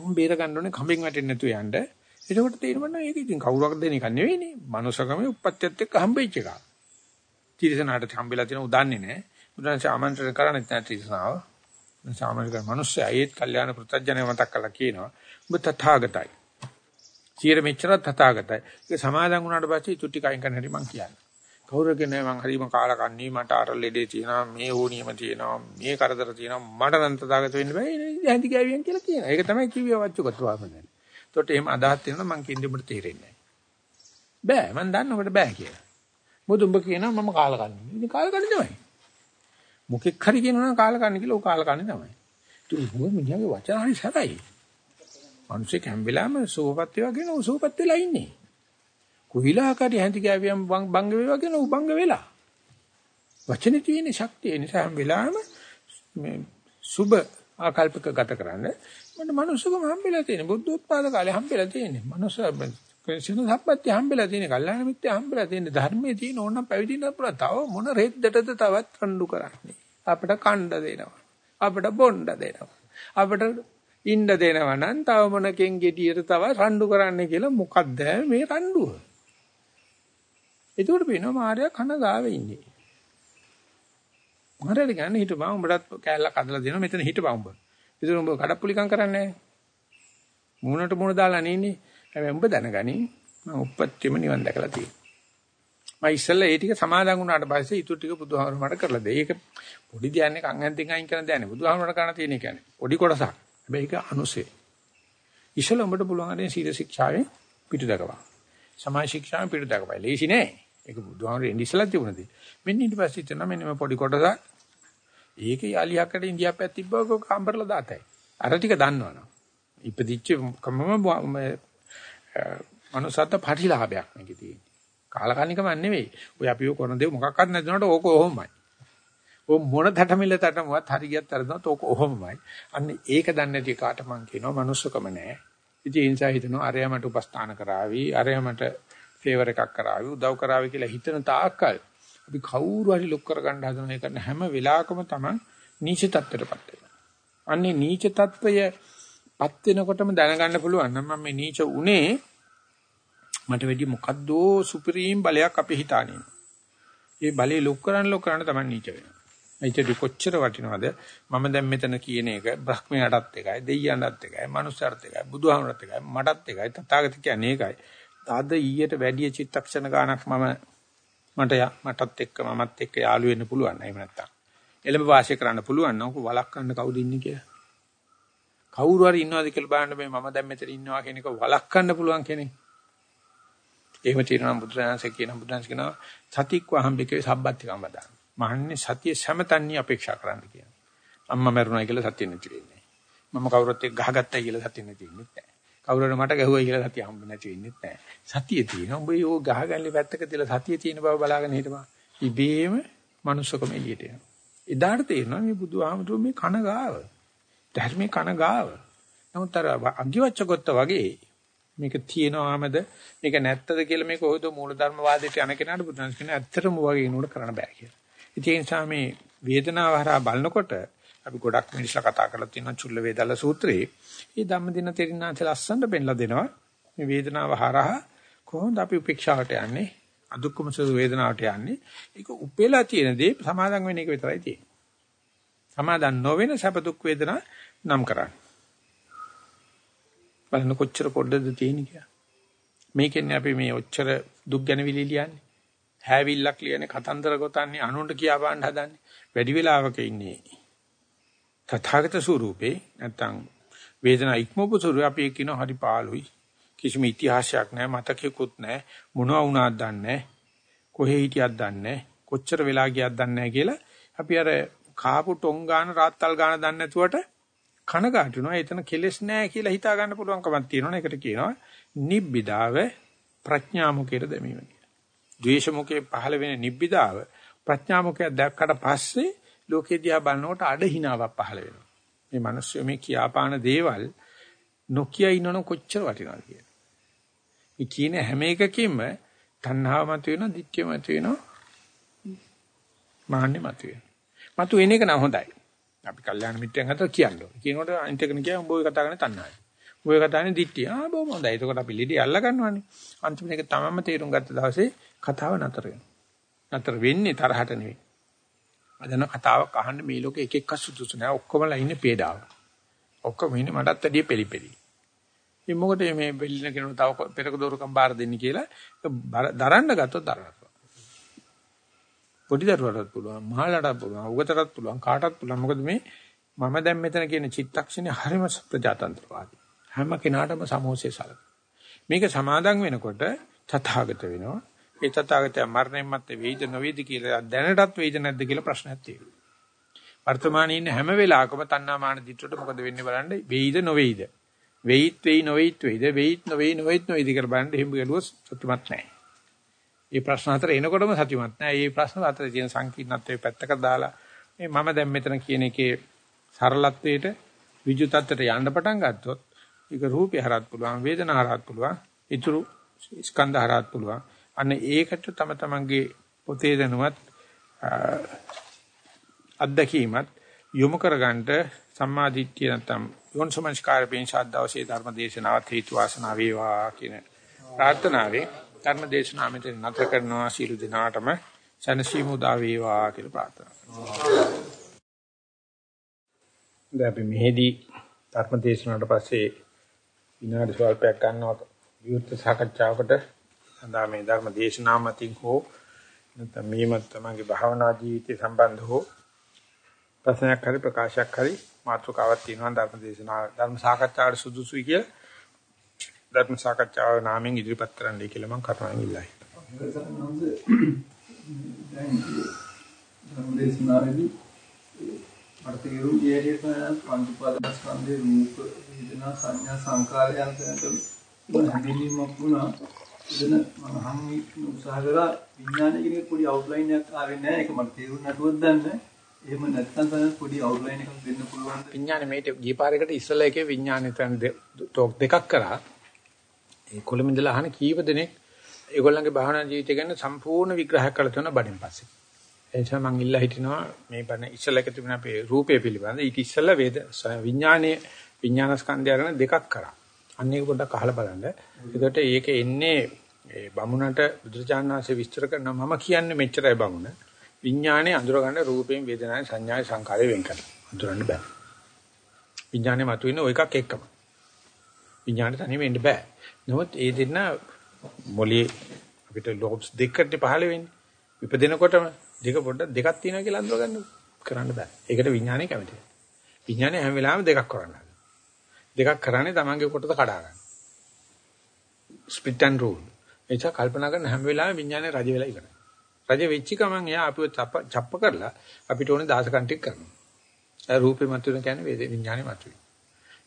මම බේර ගන්න ඕනේ කඹෙන් වැටෙන්නේ නැතුව යන්න. එතකොට තේරෙනවා ඒක ඉතින් කවුරක්ද දෙන එක නෙවෙයිනේ. මනුස්සකමේ උප්පත්තියත් එක්ක හම්බෙච්ච එක. තිරසනාට හම්බෙලා තියෙන උදන්නේ නැහැ. උදාහරණ ආමන්ත්‍රණ කරන්නේ නැහැ තිරසනාව. සාමාන්‍ය මිනිස්සු අයේත් කල්යාණ පෘථජ්ජනය මතක් කරලා කියනවා. ඔබ තථාගතයි. චීර මෙච්චර තථාගතයි. ඒක සමාදන් වුණාට පස්සේ ඊටු ටික අයින් කරන්න හැටි මං කියන්නේ. කවුරුගේ නෑ මං හරිම කාලකන්ණී මට අර ලෙඩේ තියෙනවා මේ ඕනියම තියෙනවා මේ කරදර තියෙනවා මට නම් තථාගත වෙන්න බෑ හැඳි ගෑවියන් කියලා කියනවා. ඒක තමයි කිව්වේ වච්චුකත් වාමනේ. ඒකට එහෙම අදහස් තියෙනවා මං කින්දෙ උඹට තේරෙන්නේ නෑ. බෑ මං දන්නකොට බෑ කියලා. මොකද උඹ කියනවා මම කාලකන්ණී. ඉතින් කාලකන්ණී තමයි. මොකෙක් හරි කියනවා නම් කාලකන්ණී කියලා ਉਹ කාලකන්ණී තමයි. ඒක මොකද මිනිහාගේ වචන හරි සැරයි. මිනිස්සෙක් හැම වෙලාවෙම සෝපත් වේවා කියන උ සෝපත් වෙලා ඉන්නේ. කුහිලාකාරී හැන්ති ගෑවියම් බංග වේවා කියන උ බංග වෙලා. වචනේ තියෙන ශක්තිය නිසා හැම වෙලාවෙම මේ සුබ ආකල්පක ගත කරන්න මට මනුස්සකම හම්බෙලා තියෙන බුද්ධ උත්පාද කාලේ හම්බෙලා තියෙන්නේ. මනුස්ස සින සම්පත්‍ය හම්බෙලා තියෙන කල්යාණ මිත්‍ය හම්බෙලා තියෙන ධර්මයේ තියෙන ඕනම් පැවිදින්න පුළුවන්. තව මොන රෙද්දටද තවත් රණ්ඩු කරන්නේ. අපිට කණ්ඩ දෙනවා. අපිට බොණ්ඩ දෙනවා. අපිට ඉන්න දෙනවා නම් තව මොනකින් ගෙඩියට තව රණ්ඩු කරන්න කියලා මොකද්ද මේ රණ්ඩුව? ඒකට පේනවා මාර්යා කන ගාවේ ඉන්නේ. මාර්යාට කියන්නේ හිටපන් උඹටත් කෑල්ලක් අදලා දෙනවා මෙතන හිටපන් උඹ. ඒතර උඹ කඩප්පුලිකම් කරන්නේ නැහැ. මූණට මූණ දාලා නෙන්නේ. හැබැයි උඹ දැනගනි මම උපත්තියම නිවන් දැකලා තියෙනවා. මම ඉස්සෙල්ලා ඒ ටික සමාදන් වුණාට පස්සේ ඊටු ටික බුදුහාමුදුරුවෝ මට කරලා දෙයි. ඒක පොඩි දයන්නේ කන් ඇද්දෙන් අයින් කරන දයන්නේ. බුදුහාමුදුරුවෝ කරන තියෙන කියන්නේ. පොඩි කොටසක්. හැබැයි ඒක අනුසේ. ඉස්සෙල්ලා උඹට පුළුවන් හරිය සීල ශික්ෂාවෙන් පිටු දකවා. සමාජ ශික්ෂාවෙන් පිටු දකවා. ලේසි නෑ. ඒක බුදුහාමුදුරුවෝ ඉන්නේ ඉස්සෙල්ලා තිබුණදී. මෙන්න ඊට පස්සේ හිතනවා මෙන්න මේ පොඩි කොටසක්. ඒකේ අලියක්කට ඉන්දියාප්පයක් තිබ්බව කම්බරලා දාතයි. අර ටික දන්නවනේ. ඉපදිච්ච කමම මනුසත් පරිලාභයක් මේකේ තියෙන්නේ. කාලකන්නිකම නෙවෙයි. ඔය අපි ඔය කරන දේ මොකක්වත් නැතුනට ඕක ඔහොමයි. ඔය මොන තටමිල්ල තටමුවත් හරි ගියත් තරදනත් ඕක ඔහොමයි. අන්න ඒක දන්නේ නැති කාට මං කියනවා මනුස්සකම නැහැ. ඉතින් ඒ නිසා හිතනවා අරයා මට උපස්ථාන කරાવી, අරයා මට ෆේවර් එකක් කරાવી, උදව් කරાવી කියලා හිතන තාක්කල් අපි කවුරු හරි ලොක් කරගන්න හදන එක හැම වෙලාවකම තමයි නීච තත්ත්වයටපත් වෙනවා. අන්නේ නීච තත්ත්වයපත් වෙනකොටම දැනගන්න පුළුවන් නම් මම මේ නීච උනේ මට වැඩි මොකද්දෝ සුපිරීම් බලයක් අපි හිතානේ. ඒ බලේ ලොක් කරන්න ලොක් කරන්න තමයි නීච වෙනවා. ඒකදී කොච්චර වටිනවද මම දැන් මෙතන කියන එක බ්‍රහ්මයාටත් එකයි දෙයියන්ටත් එකයි මනුස්සයරත් එකයි බුදුහාමරත් එකයි මටත් එකයි තථාගත කියන්නේ ඒකයි අද ඊයට වැඩි චිත්තක්ෂණ ගානක් මම මට මටත් එක්ක මමත් එක්ක යාළු වෙන්න පුළුවන් එහෙම නැත්තම් එළඹ වාසය කරන්න පුළුවන් නම් වලක්වන්න කවුද ඉන්නේ කියලා කවුරු හරි ඉන්නවද කියලා බලන්න මේ මම දැන් මෙතන ඉන්නවා කියන එක වලක්වන්න පුළුවන් කෙනෙක් එහෙම තියෙනවා බුදුරජාණන්සේ කියන බුදුරජාණන් කියනවා සතික්ව අහම්බිකේ සබ්බත්තිකම් වදාන. මහන්නේ සතිය සමතන්නේ අපේක්ෂා කරන්න කියනවා. අම්මා මරුණා කියලා සතිය නැති වෙන්නේ. මම කවුරුත් එක්ක ගහගත්තා කියලා සතිය නැති වෙන්නේ නැහැ. කවුරුහරි මට ගැහුවයි කියලා සතිය හම්බ නැති වෙන්නේ නැහැ. සතිය තියෙනවා. උඹ යෝ ගහගල්ලේ පැත්තක තියලා සතිය තියෙන බව බලාගෙන හිටපන්. ඉබේම manussකම එළියට එනවා. එදාට තේරෙනවා මේ බුදුහාමුදුරුවෝ මේ කන ගාව. ධර්මයේ කන ගාව. නමුත් අර අගිවච්ඡගොත්ත වගේ මේක තියෙනවාමද මේක නැත්තද කියලා මේක කොහොමද මූලධර්ම වාදයට යන කෙනාට බුදුන් කියන ඇත්තටම වගේ නෝඩ කරන්න බෑ කියලා. ඒ නිසා මේ වේදනාව හරහා බලනකොට අපි ගොඩක් මිනිස්ලා කතා කරලා තියෙනවා චුල්ල වේදල්ල සූත්‍රයේ. මේ ධම්මදින තෙරිනාච ලස්සනට පෙන්ලා දෙනවා. මේ වේදනාව හරහා කොහොමද අපි උපේක්ෂාවට යන්නේ? අදුක්කම සුදු වේදනාවට යන්නේ. ඒක උපේලා තියෙන දේ සමාදම් වෙන එක විතරයි තියෙන්නේ. සමාදම් නොවන සැප දුක් වේදනා නම් කරන්නේ. බලන්න කොච්චර පොඩ්ඩද තියෙන්නේ කියලා. මේකෙන්නේ අපි මේ ඔච්චර දුක් ගැන විලිලියන්නේ. හැවිල්ලක් ලියන්නේ කතන්දර ගොතන්නේ අනුන්ට කියා පාන්න හදන්නේ. වැඩි වෙලාවක ඉන්නේ. තථාගත ස්වරූපේ නැත්තම් වේදනා ඉක්මවපු ස්වරූපේ අපි කියන හරි පාළුයි. කිසිම ඉතිහාසයක් නැහැ මතකයකුත් නැහැ මොනවා වුණාද දන්නේ කොහේ හිටියද දන්නේ කොච්චර වෙලා ගියද දන්නේ කියලා අපි අර කාපු ටොං ගාන රාත්තල් ගාන දන්නේ නැතුවට කනගාටු වෙනවා. එතන කෙලෙස් නැහැ කියලා හිතා ගන්න පුළුවන්කමක් තියෙනවා. ඒකට කියනවා නිබ්බිදාව ප්‍රඥා මුඛයට දැමීම කියලා. ද්වේෂ මුඛයේ පහළ වෙන නිබ්බිදාව ප්‍රඥා මුඛය දැක්කට පස්සේ ලෝකේ දිහා බලනකොට අඩ හිනාවක් පහළ වෙනවා. මේ මිනිස්සු මේ කියාපාන දේවල් නොකිය ඉන්නන කොච්චර වටිනවද කියලා. මේ කියන හැම එකකින්ම තණ්හාව මත වෙනවා, ditthිය මත වෙනවා, මාන්නේ මත වෙනවා. මතු වෙන එක නම් හොඳයි. අපි කල්යාණ මිත්‍රයන් අතර කියන්න ඕනේ. කියනකොට අනිත් එකන කිය උඹ ඔය කතා කරන්නේ තණ්හාවයි. ඔය කතානේ දිට්ඨිය. ආ බොහොම හොඳයි. එතකොට අපි ලිඩි අල්ල ගන්නවානේ. අන්තිමට ඒක තමම තේරුම් ගත්ත දවසේ කතාව නතර වෙනවා. නතර වෙන්නේ තරහට නෙවෙයි. අදන කතාවක් අහන්න මේ ලෝකේ එක එකක් සුදුසු නෑ. ඔක්කොමලා ඉන්නේ පේඩාව. ඔක්කොම ඉන්නේ මටත් වැඩිය පෙලිපෙලි. ඉතින් මොකද මේ බෙල්ලින කෙනෙක් තව පෙරක දෝරුකම් බාර දෙන්න කියලා දරන්න ගත්තොත් දරන්න. පොඩි දරුවටත් පුළුවන්, මහලටත් පුළුවන්, උගතටත් පුළුවන්, කාටත් පුළුවන්. මොකද මේ මම දැන් මෙතන කියන චිත්තක්ෂණේ හරිම ප්‍රජාතන්ත්‍රවාදී. හැම කෙනාටම සමෝසය සලක. මේක සමාදන් වෙනකොට තථාගත වෙනවා. ඒ තථාගතය මරණයන් මත වේද නොවේද කියලා දැනටත් වේද නැද්ද කියලා ප්‍රශ්නයක් තියෙනවා. වර්තමානයේ ඉන්න හැම වෙලාවකම තණ්හාමාන දිට්ඨියට මොකද වෙන්නේ බලන්න වේද නොවේද. වෙයිත් වෙයි නොවේත් වේද වෙයිත් නොවේයි නොවේත් නොවේද කියලා බලන්න හිඹ ගැලුවොත් සතුටුමත් නැහැ. මේ ප්‍රශ්න හතර එනකොටම සතුටුමත් නැහැ. මේ ප්‍රශ්න හතර තියෙන සංකීර්ණත්වයේ පැත්තකට දාලා මේ මම දැන් මෙතන කියන එකේ සරලත්වයට විජු තත්ත්වයට යන්න පටන් ගත්තොත් ඒක රූපේ හරහත් පුළුවන් වේදනා හරහත් පුළුවන් ඊතුරු ස්කන්ධ හරහත් පුළුවන් අන්න ඒකට තම තමන්ගේ පොතේ දැනුවත් අත්දැකීමත් යොමු කරගන්න සම්මාදිට්ඨිය නැත්නම් යෝනිසමස්කාර පේශාද්දවසේ ධර්ම දේශනාවත් හේතු වාසනා වේවා කියන ප්‍රාර්ථනාවෙන් ධර්ම දේශනාව මෙතන නැතර කරනවා සීල දිනාටම සනසීමු දා වේවා කියලා ප්‍රාර්ථනා කරනවා. දැන් අපි මෙහිදී ධර්ම දේශනාවට පස්සේ විනාඩි ස්වල්පයක් ගන්නවා විවෘත සාකච්ඡාවකට සඳහා මේ ධර්ම දේශනාව මතින් හෝ නැත්නම් මේ මත තමගේ භාවනා ජීවිතය සම්බන්ධ හෝ ප්‍රශ්නයක් හරි ප්‍රකාශයක් හරි මාතෘකාවක් තියෙනවා ධර්ම දේශනාව ධර්ම සාකච්ඡාවට සුදුසුයි කියලා ධර්ම සාකච්ඡාව නාමයෙන් ඉදිරිපත් කරන්නයි කියලා මම කරුණාවෙන් ඉල්ලා හිටිනවා. ධර්ම දේශනාවේදී මට තේරුම් ගියේ පංච උපාදානස්කන්ධේ රූප වේදනා සංඥා සංකාරයන් තැනට හැඳින්වීමක් වුණා. එතන මම හම් උත්සාහ කරා විඥානය කියන පොඩි අවුට්ලයින් එකක් ආවේ නැහැ. ඒක මට තේරුම් නැතුවත් දන්නේ. එහෙම නැත්නම් තමයි පොඩි අවුට්ලයින් එකක් දෙන්න පුළුවන්. විඥානේ මේට ගියපාරයකට ඉස්සලා එකේ විඥානේ තන ටෝක් දෙකක් කරා. ඒ කොළඹ අහන කීප දෙනෙක් ඒගොල්ලන්ගේ භාවනා ජීවිතය ගැන සම්පූර්ණ විග්‍රහයක් කළ තුන බඩෙන් පස්සේ. ඒ නිසා මම ඉල්ලා හිටිනවා මේ බණ ඉස්සලා එක තිබුණ අපේ රූපය පිළිබඳ ඊට ඉස්සලා වේද විඥානයේ විඥාන ස්කන්ධය අරගෙන දෙකක් කරා. අන්න ඒක පොඩ්ඩක් අහලා බලන්න. ඒකට ඒක එන්නේ ඒ බමුණට බුදුරජාණන් වහන්සේ විස්තර කරනවා මම කියන්නේ මෙච්චරයි බමුණ. විඥානේ අඳුර ගන්න රූපයෙන් වේදනාවෙන් සංඥාවෙන් සංකාරයෙන් වෙන් කරනවා. අඳුරන්න බෑ. විඥානේ මතුවෙන ඔය එකක් එක්කම. විඥානේ තනියම එන්න බෑ. නමුත් ඒ දෙන්න මොලේ අපිට ලෝබ්ස් දෙකකට පහළ වෙන්නේ. ඉපදෙනකොටම දෙක පොඩ්ඩක් දෙකක් තියෙනවා කියලා අඳුර ගන්න කරන්න බෑ. ඒකට විඥානේ කැමතියි. විඥානේ හැම වෙලාවෙම දෙකක් කරන්න දෙකක් කරන්නේ තමන්ගේ කොටස කඩා ගන්න. Split and rule. එච කල්පනා කරන හැම වෙලාවෙම විඥානේ රජ වෙලා ඉවරයි. රජ වෙච්ච ගමන් එයා අපිව චප්ප කරලා අපිට ඕනේ දාසකම් ටික කරනවා. ඒ රූපේ මතුවෙන කියන්නේ වේද විඥානේ මතුවේ.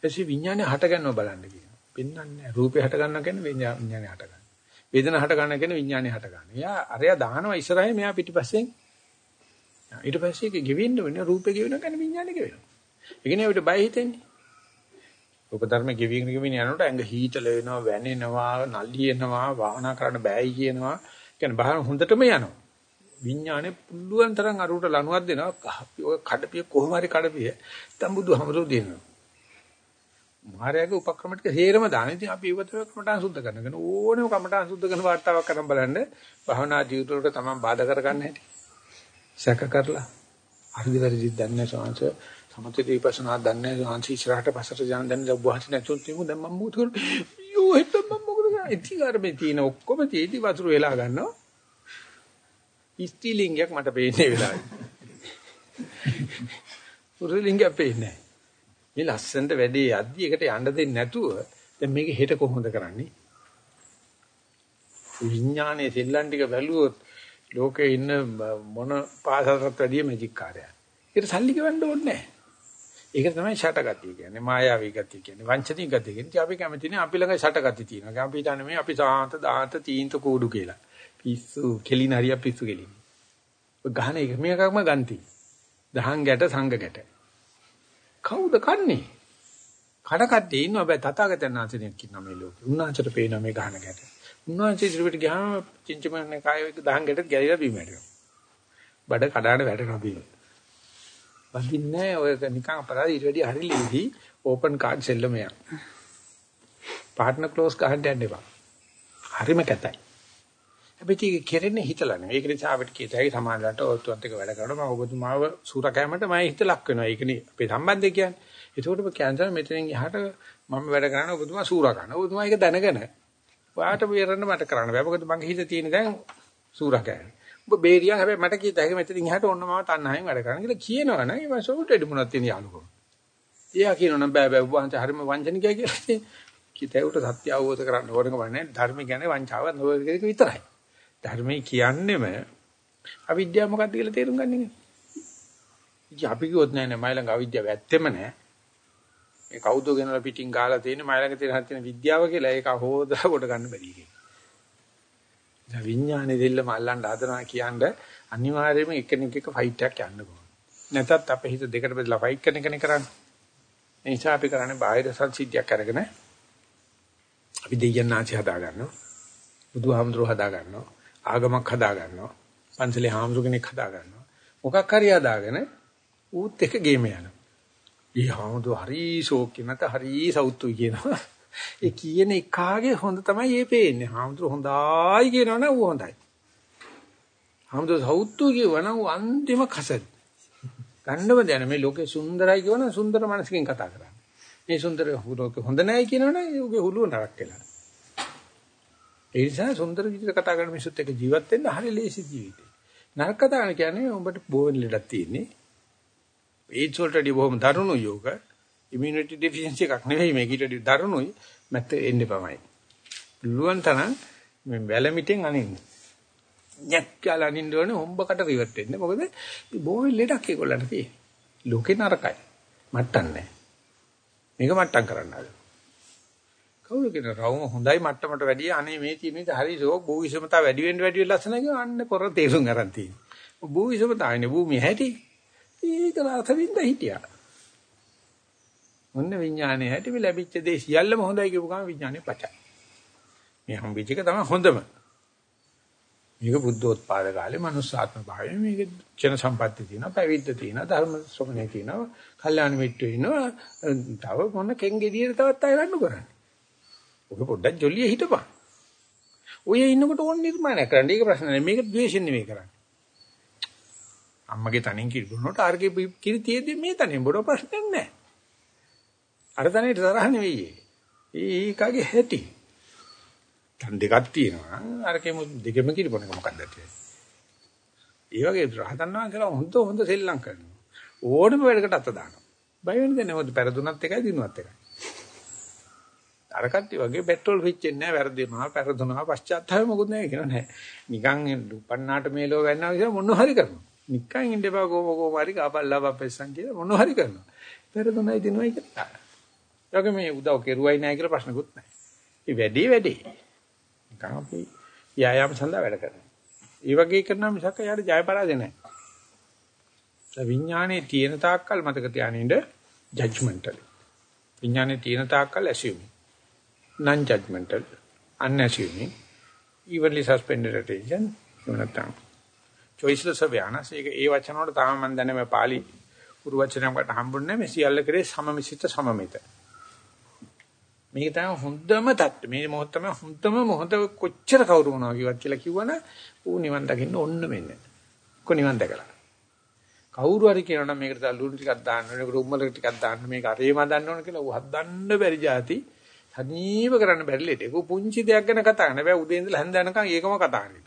එසේ විඥානේ හට ගන්නව බලන්න කියනවා. පෙන්වන්නේ රූපේ හට ගන්නවා කියන්නේ විඥානේ හට ගන්න. වේදන හට ගන්න කියන්නේ විඥානේ හට ගන්න. එයා අරයා දානවා ඉස්සරහින් මෙයා පිටිපස්සෙන් ඊට පස්සේ ඒක ගෙවෙන්න වෙන රූපේ ගෙවෙනවා කියන්නේ විඥානේ ගෙවෙනවා. ඒ කියන්නේ අපිට බය හිතෙන්නේ. රූප ධර්ම ගෙවිගෙන ගෙවිගෙන යනකොට ඇඟ හීතල වෙනවා, වැනෙනවා, නලියෙනවා, වාහනා කරන්න බෑයි කියනවා. කියන්නේ බහන හොඳටම යනවා. විඥානේ පුළුවන් තරම් අරුවට ලණුවක් දෙනවා. ඔය කඩපිය කොහොම හරි කඩපිය. දැන් බුදුහමරෝ දෙනවා. මායාවේ උපක්‍රම ටික හේරම දාන. ඉතින් අපි ඒවතර කමටහන් සුද්ධ කරනගෙන ඕනෙම කමටහන් සුද්ධ කරන වාර්තාවක් කරන් බලන්න භවනා ජීවිතවලට තමයි බාධා කරගන්න හැටි. සැක කරලා හරිද වැරදිද දන්නේ නැහැ සෝංශ සමථ දීපසනා දන්නේ නැහැ සෝංශ ඉස්සරහට පස්සට යන දැන් ඔබවහන්සේ නැතුන් තියමු දැන් මම මොකද කරන්නේ? යෝ හිට මම මොකද කරන්නේ? ඉතින් අර මේ තියෙන ඔක්කොම තීටි වතුර වෙලා ගන්නවා. ඉස්තිලිංගයක් මට පේන්නේ වෙලාවයි උරුලිංගයක් පේන්නේ මේ ලස්සනට වැඩේ යද්දි එකට යන්න දෙන්නේ නැතුව දැන් මේක හෙට කොහොමද කරන්නේ? විඥානයේ සෙල්ලම් ටික බැලුවොත් ලෝකේ ඉන්න මොන පාසලකට වැඩිය මැජික් කාර්යයක්. ඒකට සල්ලි ගෙවන්න ඕනේ නැහැ. ඒක තමයි ෂටගතිය කියන්නේ. මායාවී ගතිය කියන්නේ. වංචනික ගතිය කියන්නේ. අපි කැමති නේ අපි ළඟ ෂටගතිය තියෙනවා. අපි හිතන්නේ මේ අපි සාන්ත දාන්ත තීන්ත කූඩු කියලා. පිස්සු කෙලින හරිය පිස්සු කෙලින. ඔය ගහන එක මේකක්ම ගන්ති. දහං ගැට සංග ගැට. කවුද කන්නේ? කඩ කඩේ ඉන්න බෑ තථාගතයන් වහන්සේනෙක් ඉන්නා මේ ලෝකේ. උන්වහන්සේට පේනවා මේ ගහන ගැට. උන්වහන්සේ ඉදිරියට ගියාම චින්චමන්නේ කාය දහං ගැටත් ගැලිලා බීම වැටෙනවා. බඩ කඩාන වැටෙනවා බීම. වදින්නේ ඔය නිකන් අපරාධ ඊට වැඩි හරි ලීදී ඕපන් කාඩ් සෙල්ලම යන. පාර්ට්නර් ක්ලෝස් ගහන්න යන්න එපා. හරිම කැතයි. හැබැයි ඒක කෙරෙන්නේ හිතලා නෙවෙයි. ඒක නිසා අපිට කීතයි සමාජලට ඔත්තුවත් එක වැඩ කරනවා. මම ඔබතුමාව සූරකෑමට මම හිත ලක් වෙනවා. ඒකනේ අපේ සම්බන්ධය කියන්නේ. ඒකට ඔබ කැන්සර් මෙතනින් එහාට මම වැඩ කරන ඔබතුමා සූරා කරනවා. ඔබතුමා ඒක දැනගෙන ඔයාට බේරන්න මට කරන්න බෑ. මොකද මගේ හිතේ තියෙන දැන් සූරකෑම. ඔබ බේරියා හැබැයි මට කීතයි මෙතනින් එහාට ඔන්න මම තණ්හාවෙන් වැඩ කරන්න කියලා කියනවනේ. ඒ වගේ සෝට එඩ මොනවද තියෙන යාළුකෝ. එයා කියනවනම් බෑ බෑ ඔබ වහන්සේ හරිම වංචනිකයි කියලා. කිතේට සත්‍ය අවබෝධ කරගන්න ඕනකම නැහැ. ධර්ම කියන්නේ වංචාව නොවන එක විතරයි. ධර්මයේ කියන්නේම අවිද්‍යාව මොකක්ද කියලා තේරුම් ගන්න එක. ඉතින් අපි කිව්වොත් නෑ නෑ මයි ළඟ අවිද්‍යාව ඇත්තෙම නෑ. මේ කවුද ගෙනලා පිටින් ගාලා තියෙන මයි ළඟ තියෙන තියෙන විද්‍යාව කියලා ඒක හොදලා කොට ගන්න බැරි එකේ. දැන් විඥානේ දෙල්ලම අල්ලන්න හදනවා කියන්නේ අනිවාර්යයෙන්ම එකිනෙක එක ෆයිට් එකක් යන්න ඕන. නැතත් අපේ හිත දෙකට බෙදලා ෆයිට් කරන එකනේ කරන්නේ. ඒ නිසා අපි කරන්නේ බාහිර සංසිද්ධියක් අරගෙන අපි දෙයයන් ආචි හදා ගන්නවා. බුදුහාමුදුරුවෝ හදා ගන්නවා. ආගමක් හදා ගන්නවා. පන්සලේ හාමුදුරු කෙනෙක් හදා ගන්නවා. මොකක් හරි හදාගෙන ඌත් එක ගේම යනවා. ඊ හාමුදුරු හරි ෂෝක් නැත හරි සෞතුයි කියනවා. ඒ කියන එකාගේ හොඳ තමයි මේ පේන්නේ. හාමුදුරු හොඳයි කියනවනේ ඌ හොඳයි. හාමුදුරු සෞතු කියවනම් ඌ අන්තිම කසද. ගන්නව දැන මේ ලෝකේ සුන්දරයි කියවනම් සුන්දර මනසකින් කතා කරන්නේ. මේ සුන්දර හොඳ නැහැ කියනවනේ ඌගේ හුලුව නරක වෙලා. ඒ නිසා සුන්දර විදිහට කතා කරන මිනිස්සුත් එක්ක ජීවත් වෙන්න හරි ලේසි ජීවිතේ. නරක කතා කරන කියන්නේ ඔබට බෝවෙන් ලෙඩක් තියෙන්නේ. ඒඩ්ස් වලට බොහොම දරුණු යෝග ඉමුනිටි ඩෙෆිෂියන්සි එකක් නෙවෙයි මේක ඊට දරුණුයි මැත්ත එන්නේ පමයි. පුළුවන් තරම් මේ වැලමිටෙන් අනින්න. ñැක් කියලා අනින්න ඕනේ හොම්බකට රිවර්ට් වෙන්න. මොකද බෝවෙන් ලෙඩක් ඒගොල්ලන්ට තියෙන්නේ. ලෝකේ නරකයි. මට්ටම් නැහැ. මේක මට්ටම් කරන්න ආද. කවුරු කියන රවුම හොඳයි මට්ටමට වැඩිය අනේ මේ තියෙන ඉත හරි ෂෝක් භූවිෂමතා වැඩි වෙන්න වැඩි වෙන්න ලස්සන කියන අන්න පොර තේරුම් ගන්න තියෙනවා. භූවිෂමතාවනේ භූමිය හැටි. ඒක රසවින්ද හිටියා. මොන්න විඥානයේ හැටි මේ ලැබිච්ච දේ සියල්ලම හොඳයි කියපු ගමන් විඥානේ පචයි. මේ හම්බෙච්ච එක තමයි හොඳම. මේක බුද්ධෝත්පාද කාලේ මනුස්සාත්ම භාවය මේක ජන සම්පatti තියෙනවා පැවිද්ද තියෙනවා ධර්ම ශ්‍රවණේ තියෙනවා කල්යාණ මිත්‍රයෝ ඉන්නවා තව මොන කෙන්ගෙඩියට තවත් අය රණ්ඩු කරන්නේ ඔක පොඩ්ඩක් ජොලිය හිටපන්. ඔය ඉන්නකොට ඕන නිර්මාණයක් කරන්න. ඒක ප්‍රශ්න නෙමෙයි. මේක ද්වේෂෙන් නෙමෙයි කරන්නේ. අම්මගේ තනින් කිරි දුන්නොත් ආර්ගේ කිරි තියෙද්දි මේ තනින් බොඩ ප්‍රශ්නයක් නැහැ. අර තනියට තරහ නෙවෙයි. ඒකගේ හැටි. තන් දෙකක් තියෙනවා. අරකෙම දෙකම කිරි බොන එක මොකක්ද ඇත්තේ? ඒ වගේ රහතන් වහන්සේලා හොඳ හොඳ සෙල්ලම් කරනවා. ඕනම වැඩකට අත දානවා. බය වෙන්නේ නැහැ. මොකද පෙරදුනත් එකයි දිනුවත් එකයි. අර කට්ටිය වගේ පෙට්‍රල් රිච්චෙන්නේ නැහැ වැරදිනවා පෙරදුනා පශ්චාත්තාපය මොකුත් නැහැ කියනවා නෑ නිකන් දුප්පන්නාට මේ ලෝ ගන්නවා කියලා මොන හරි කරනවා නිකන් ඉන්න එපා කොම කොම හරි කාපල්ලා බප්පෙස්සන් කියලා මොන හරි කරනවා පෙරදුනයි දිනුවයි කියලා ඒක මේ උදව් කෙරුවයි නැහැ කියලා ප්‍රශ්නකුත් නැහැ ඒ වැඩේ වැඩේ. නිකන් අපි යායාම සඳහා වැඩ කරනවා. ඒ වගේ කරනවා මිසක් යාට ජය පරාජය නැහැ විඥානයේ තියෙන තාක්කල් මතක තියානින්න ජජ්මන්ටල් විඥානයේ තියෙන තාක්කල් ඇසියුම් non judgmental unassuming evenly suspended attention නැත්නම් choiceless awareness. ඒක ඒ වචන වලට තාම මම දන්නේ මේ pāli උරු වචනයකට හම්බුන්නේ මේ සියල්ල කරේ සමමිසිත සමමිත. මේක තමයි හොඳම தත්ත්වය මේ මොහොත තමයි හොඳම මොහොත කොච්චර කවුරු මොනවා කිව්වත් කියලා කිව්වන ඌ නිවන් දකින්න ඕන්න මෙන්න කො නිවන් දැකලා කවුරු හරි කියනනම් මේකට තව ලුණු ටිකක් දාන්න ඕනේ මේකට උම්මල ටිකක් දාන්න මේක අරේම දාන්න ඕනේ කියලා ඌ හදන්න බැරි જાති තනීව කරන්න බැරි ලෙඩ. ඒක පුංචි දෙයක් ගැන කතා කරන්න බෑ. උදේ ඉඳලා හැන්ද යනකම් ඒකම කතා කරන්න.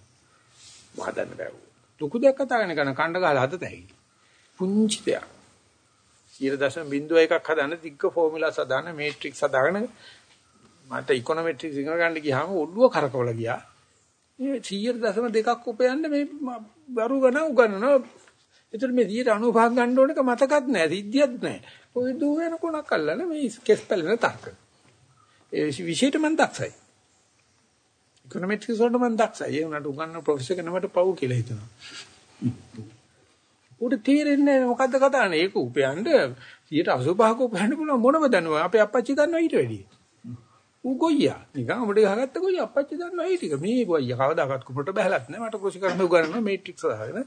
වහදන්න බෑ. ලොකු දෙයක් කතා කරන කෙනා කණ්ඩ ගහලා හදත හැකි. පුංචි දෙයක්. 0.01ක් හදන්න දිග්ග ෆෝමියුලාස් හදාන මේට්‍රික්ස් හදාගෙන මට ඉකොනොමෙට්‍රික්ස් ඉගෙන ගන්න ගියාම ඔළුව කරකවල ගියා. මේ 100.2ක් උපයන්න මේ බරු ගණ උගන්වනවා ඒතර මේ 95 ගන්න ඕනක මතකත් නැහැ, සිද්ධියක් නැහැ. ඔය දූ වෙන කොනක් අල්ලන මේ කෙස් පැලෙන තර්ක. ඒ විශේෂයට මම දක්ෂයි. ඉකොනොමික්ස් වලට මම දක්ෂයි. ඒ උනට උගන්වන ප්‍රොෆෙසර් කෙනෙකුට පව් කියලා හිතනවා. උට තේරෙන්නේ මොකද්ද කතානේ? ඒක උපයන්න 85ක උපයන්න පුළුවන් මොනම දන්නව. අපේ අප්පච්චි දන්නවා ඊට වැඩිය. ඌ ගොයියා. නිකන් අපිට ගහගත්ත ගොයියා අප්පච්චි දන්නවා ඒ ටික. මේ ගොයියා කවදාකවත් කුමරට බහැලත් නැහැ. මට කෘෂි කර්ම උගන්වනවා මේට්‍රික්ස් දාගෙන.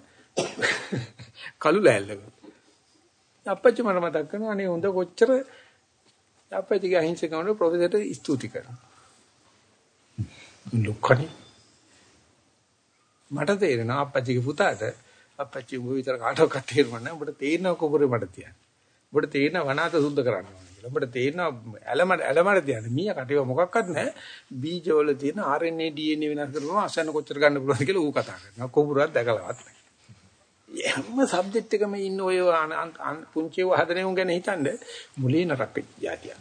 කළු ලෑල්ලක. අප්පච්චි මට මතක් කරනවා අනේ හොඳ කොච්චර අප්පච්චිගේ අහිංසකමට ප්‍රොෆෙසර්ට ස්තුති කරනවා. ලොක්කනේ. මට තේරෙනවා අප්පච්චිගේ පුතාට අප්පච්චි උඹ විතර කාටවත් තේරුම් නැහැ. උඹට තේරෙනව කොබරේ මට තියන්න. උඹට තේරෙනව වනාත සුද්ධ කරන්න ඕනේ කියලා. උඹට තේරෙනව ඇලම ඇලමඩ තියන්න. මීයා කටේව මොකක්වත් නැහැ. බීජවල තියෙන RNA DNA වෙනස් කරපුවම අසන්න කොච්චර ගන්න පුළුවන්ද කියලා ඌ කතා කරනවා. කොබුරක් දැකලවත් නැහැ. හැම සබ්ජෙක්ට් එකම ඉන්න ඔය පුංචිව හදනේ උන් ගැන හිතන්නේ මුලින් නරක જાතිය.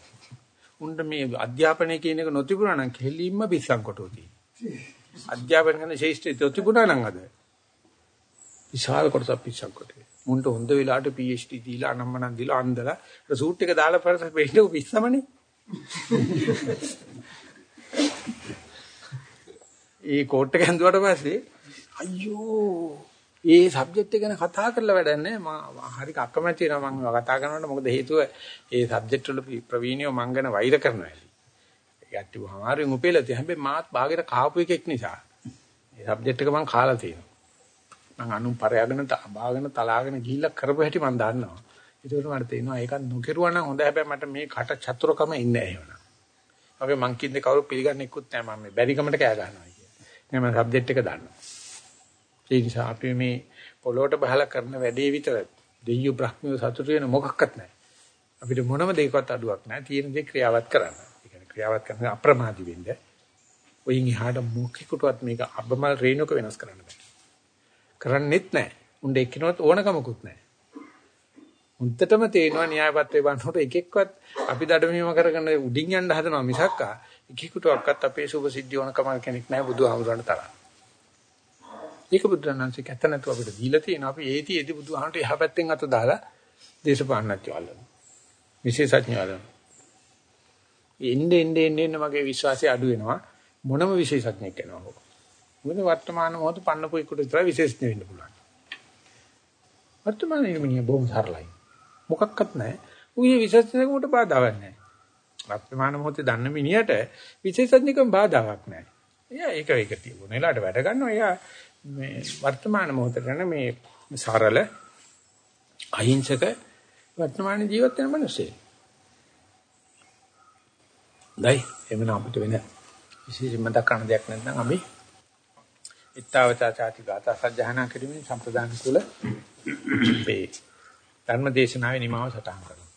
උන්ට මේ අධ්‍යාපනය කියන එක නොතිබුණා නම් කෙලින්ම පිස්සන් කොටෝ තියෙනවා. අධ්‍යාපන කරන ශේෂ්ත්‍රය නොතිබුණා නම් අද විශාල කොටසක් පිස්සන් කොටේ. මුන්ට හොඳ වෙලාවට PhD දීලා අනම්මනම් දීලා අන්දලා සූට් එක දාලා පරස වෙන්නේ පිස්සමනේ. ඒ කෝට් එක ඇඳුවට පස්සේ අයියෝ ඒ සබ්ජෙක්ට් එක ගැන කතා කරලා වැඩක් නැහැ. මම හරි අකමැති වෙනවා මම කතා කරනකොට මොකද හේතුව ඒ සබ්ජෙක්ට් වල ප්‍රවීණයෝ මං ගැන වෛර කරනවා ඇලි. ඒ ගැට්ටි වහමාරුන් උපේලා තියෙන හැබැයි මාත් භාගයට කාපු එකෙක් නිසා. ඒ සබ්ජෙක්ට් එක මං කාලා තියෙනවා. මං අනුන් පරයාගෙන බාගෙන තලාගෙන ගිහිල්ලා කරපු හැටි මං දන්නවා. ඒකට මට තේරෙනවා ඒක නොකිරුවා නම් හොඳ හැබැයි මට මේ කට චතුරකම ඉන්නේ එහෙමනම්. වගේ මං කිව්න්නේ කවුරු පිළිගන්නේ ඉක්කුත් නැහැ මම මේ බැරිකමට කෑ ගන්නවා කියන්නේ. මම සබ්ජෙක්ට් එක දන්නවා. ඒ නිසා අපි මේ පොළොවට බහලා කරන වැඩේ විතර දෙයියෝ බ්‍රහ්මියෝ සතුටු වෙන මොකක්වත් නැහැ. අපිට මොනම දෙයකවත් අඩුවක් නැහැ. තියෙන දේ ක්‍රියාවත් කරන්න. ඒ කියන්නේ ක්‍රියාවත් කරන අප්‍රමාදී වෙන්න. ඔයින් එහාට මොකෙකුටවත් මේක අබමල් රේණුක වෙනස් කරන්න බෑ. කරන්නෙත් නැහැ. උණ්ඩ එක්කිනවත් ඕනකමකුත් නැහැ. උන්ටටම තේනවා න්‍යායපත්‍රේ බලනකොට එකෙක්වත් අපි දඩමීම කරගෙන උඩින් යන්න හදනවා මිසක්කා එකෙකුටවත් අපේ සුභ සිද්ධිය ඕනකම කෙනෙක් නැහැ බුදුහාමුදුරන්ට තරම්. ඒක බුදුරණන්සේ කැත නැතුව අපිට දීලා තියෙනවා. අපි ඒතිෙදි බුදුහාමට එහා පැත්තෙන් අත දාලා දේශපාලනඥයෝ අල්ලනවා. විශේෂඥයෝ අල්ලනවා. එන්නේ එන්නේ එන්නේ මගේ විශ්වාසය අඩු වෙනවා. මොනම විශේෂඥයෙක් වෙනවා. මොකද වර්තමාන මොහොත පන්නපු එකට විතර විශේෂඥ වෙන්න පුළුවන්. වර්තමානයේ මිනිහ බොහොම සරලයි. මොකක්වත් නැහැ. ඌයේ විශේෂඥකමට බාධාවක් නැහැ. වර්තමාන මොහොතේ දන්න මිනිහට විශේෂඥකම බාධාවක් නැහැ. එයා ඒක ඒක තියුණා. එලාට වැඩ ගන්නවා. එයා මේ වර්තමාන මොහොතේ කරන මේ සරල අහිංසක වර්තමාන ජීවත් වෙන මිනිස්සේ. දැයි එමන අපිට වෙන විශේෂයෙන්ම දක්වන දෙයක් නැත්නම් අපි ittavata chati gata සජ්ජහනා කිරීමෙන් සම්ප්‍රදාන කුල මේ ධර්ම දේශනාවේ නිමාව සටහන් කරනවා.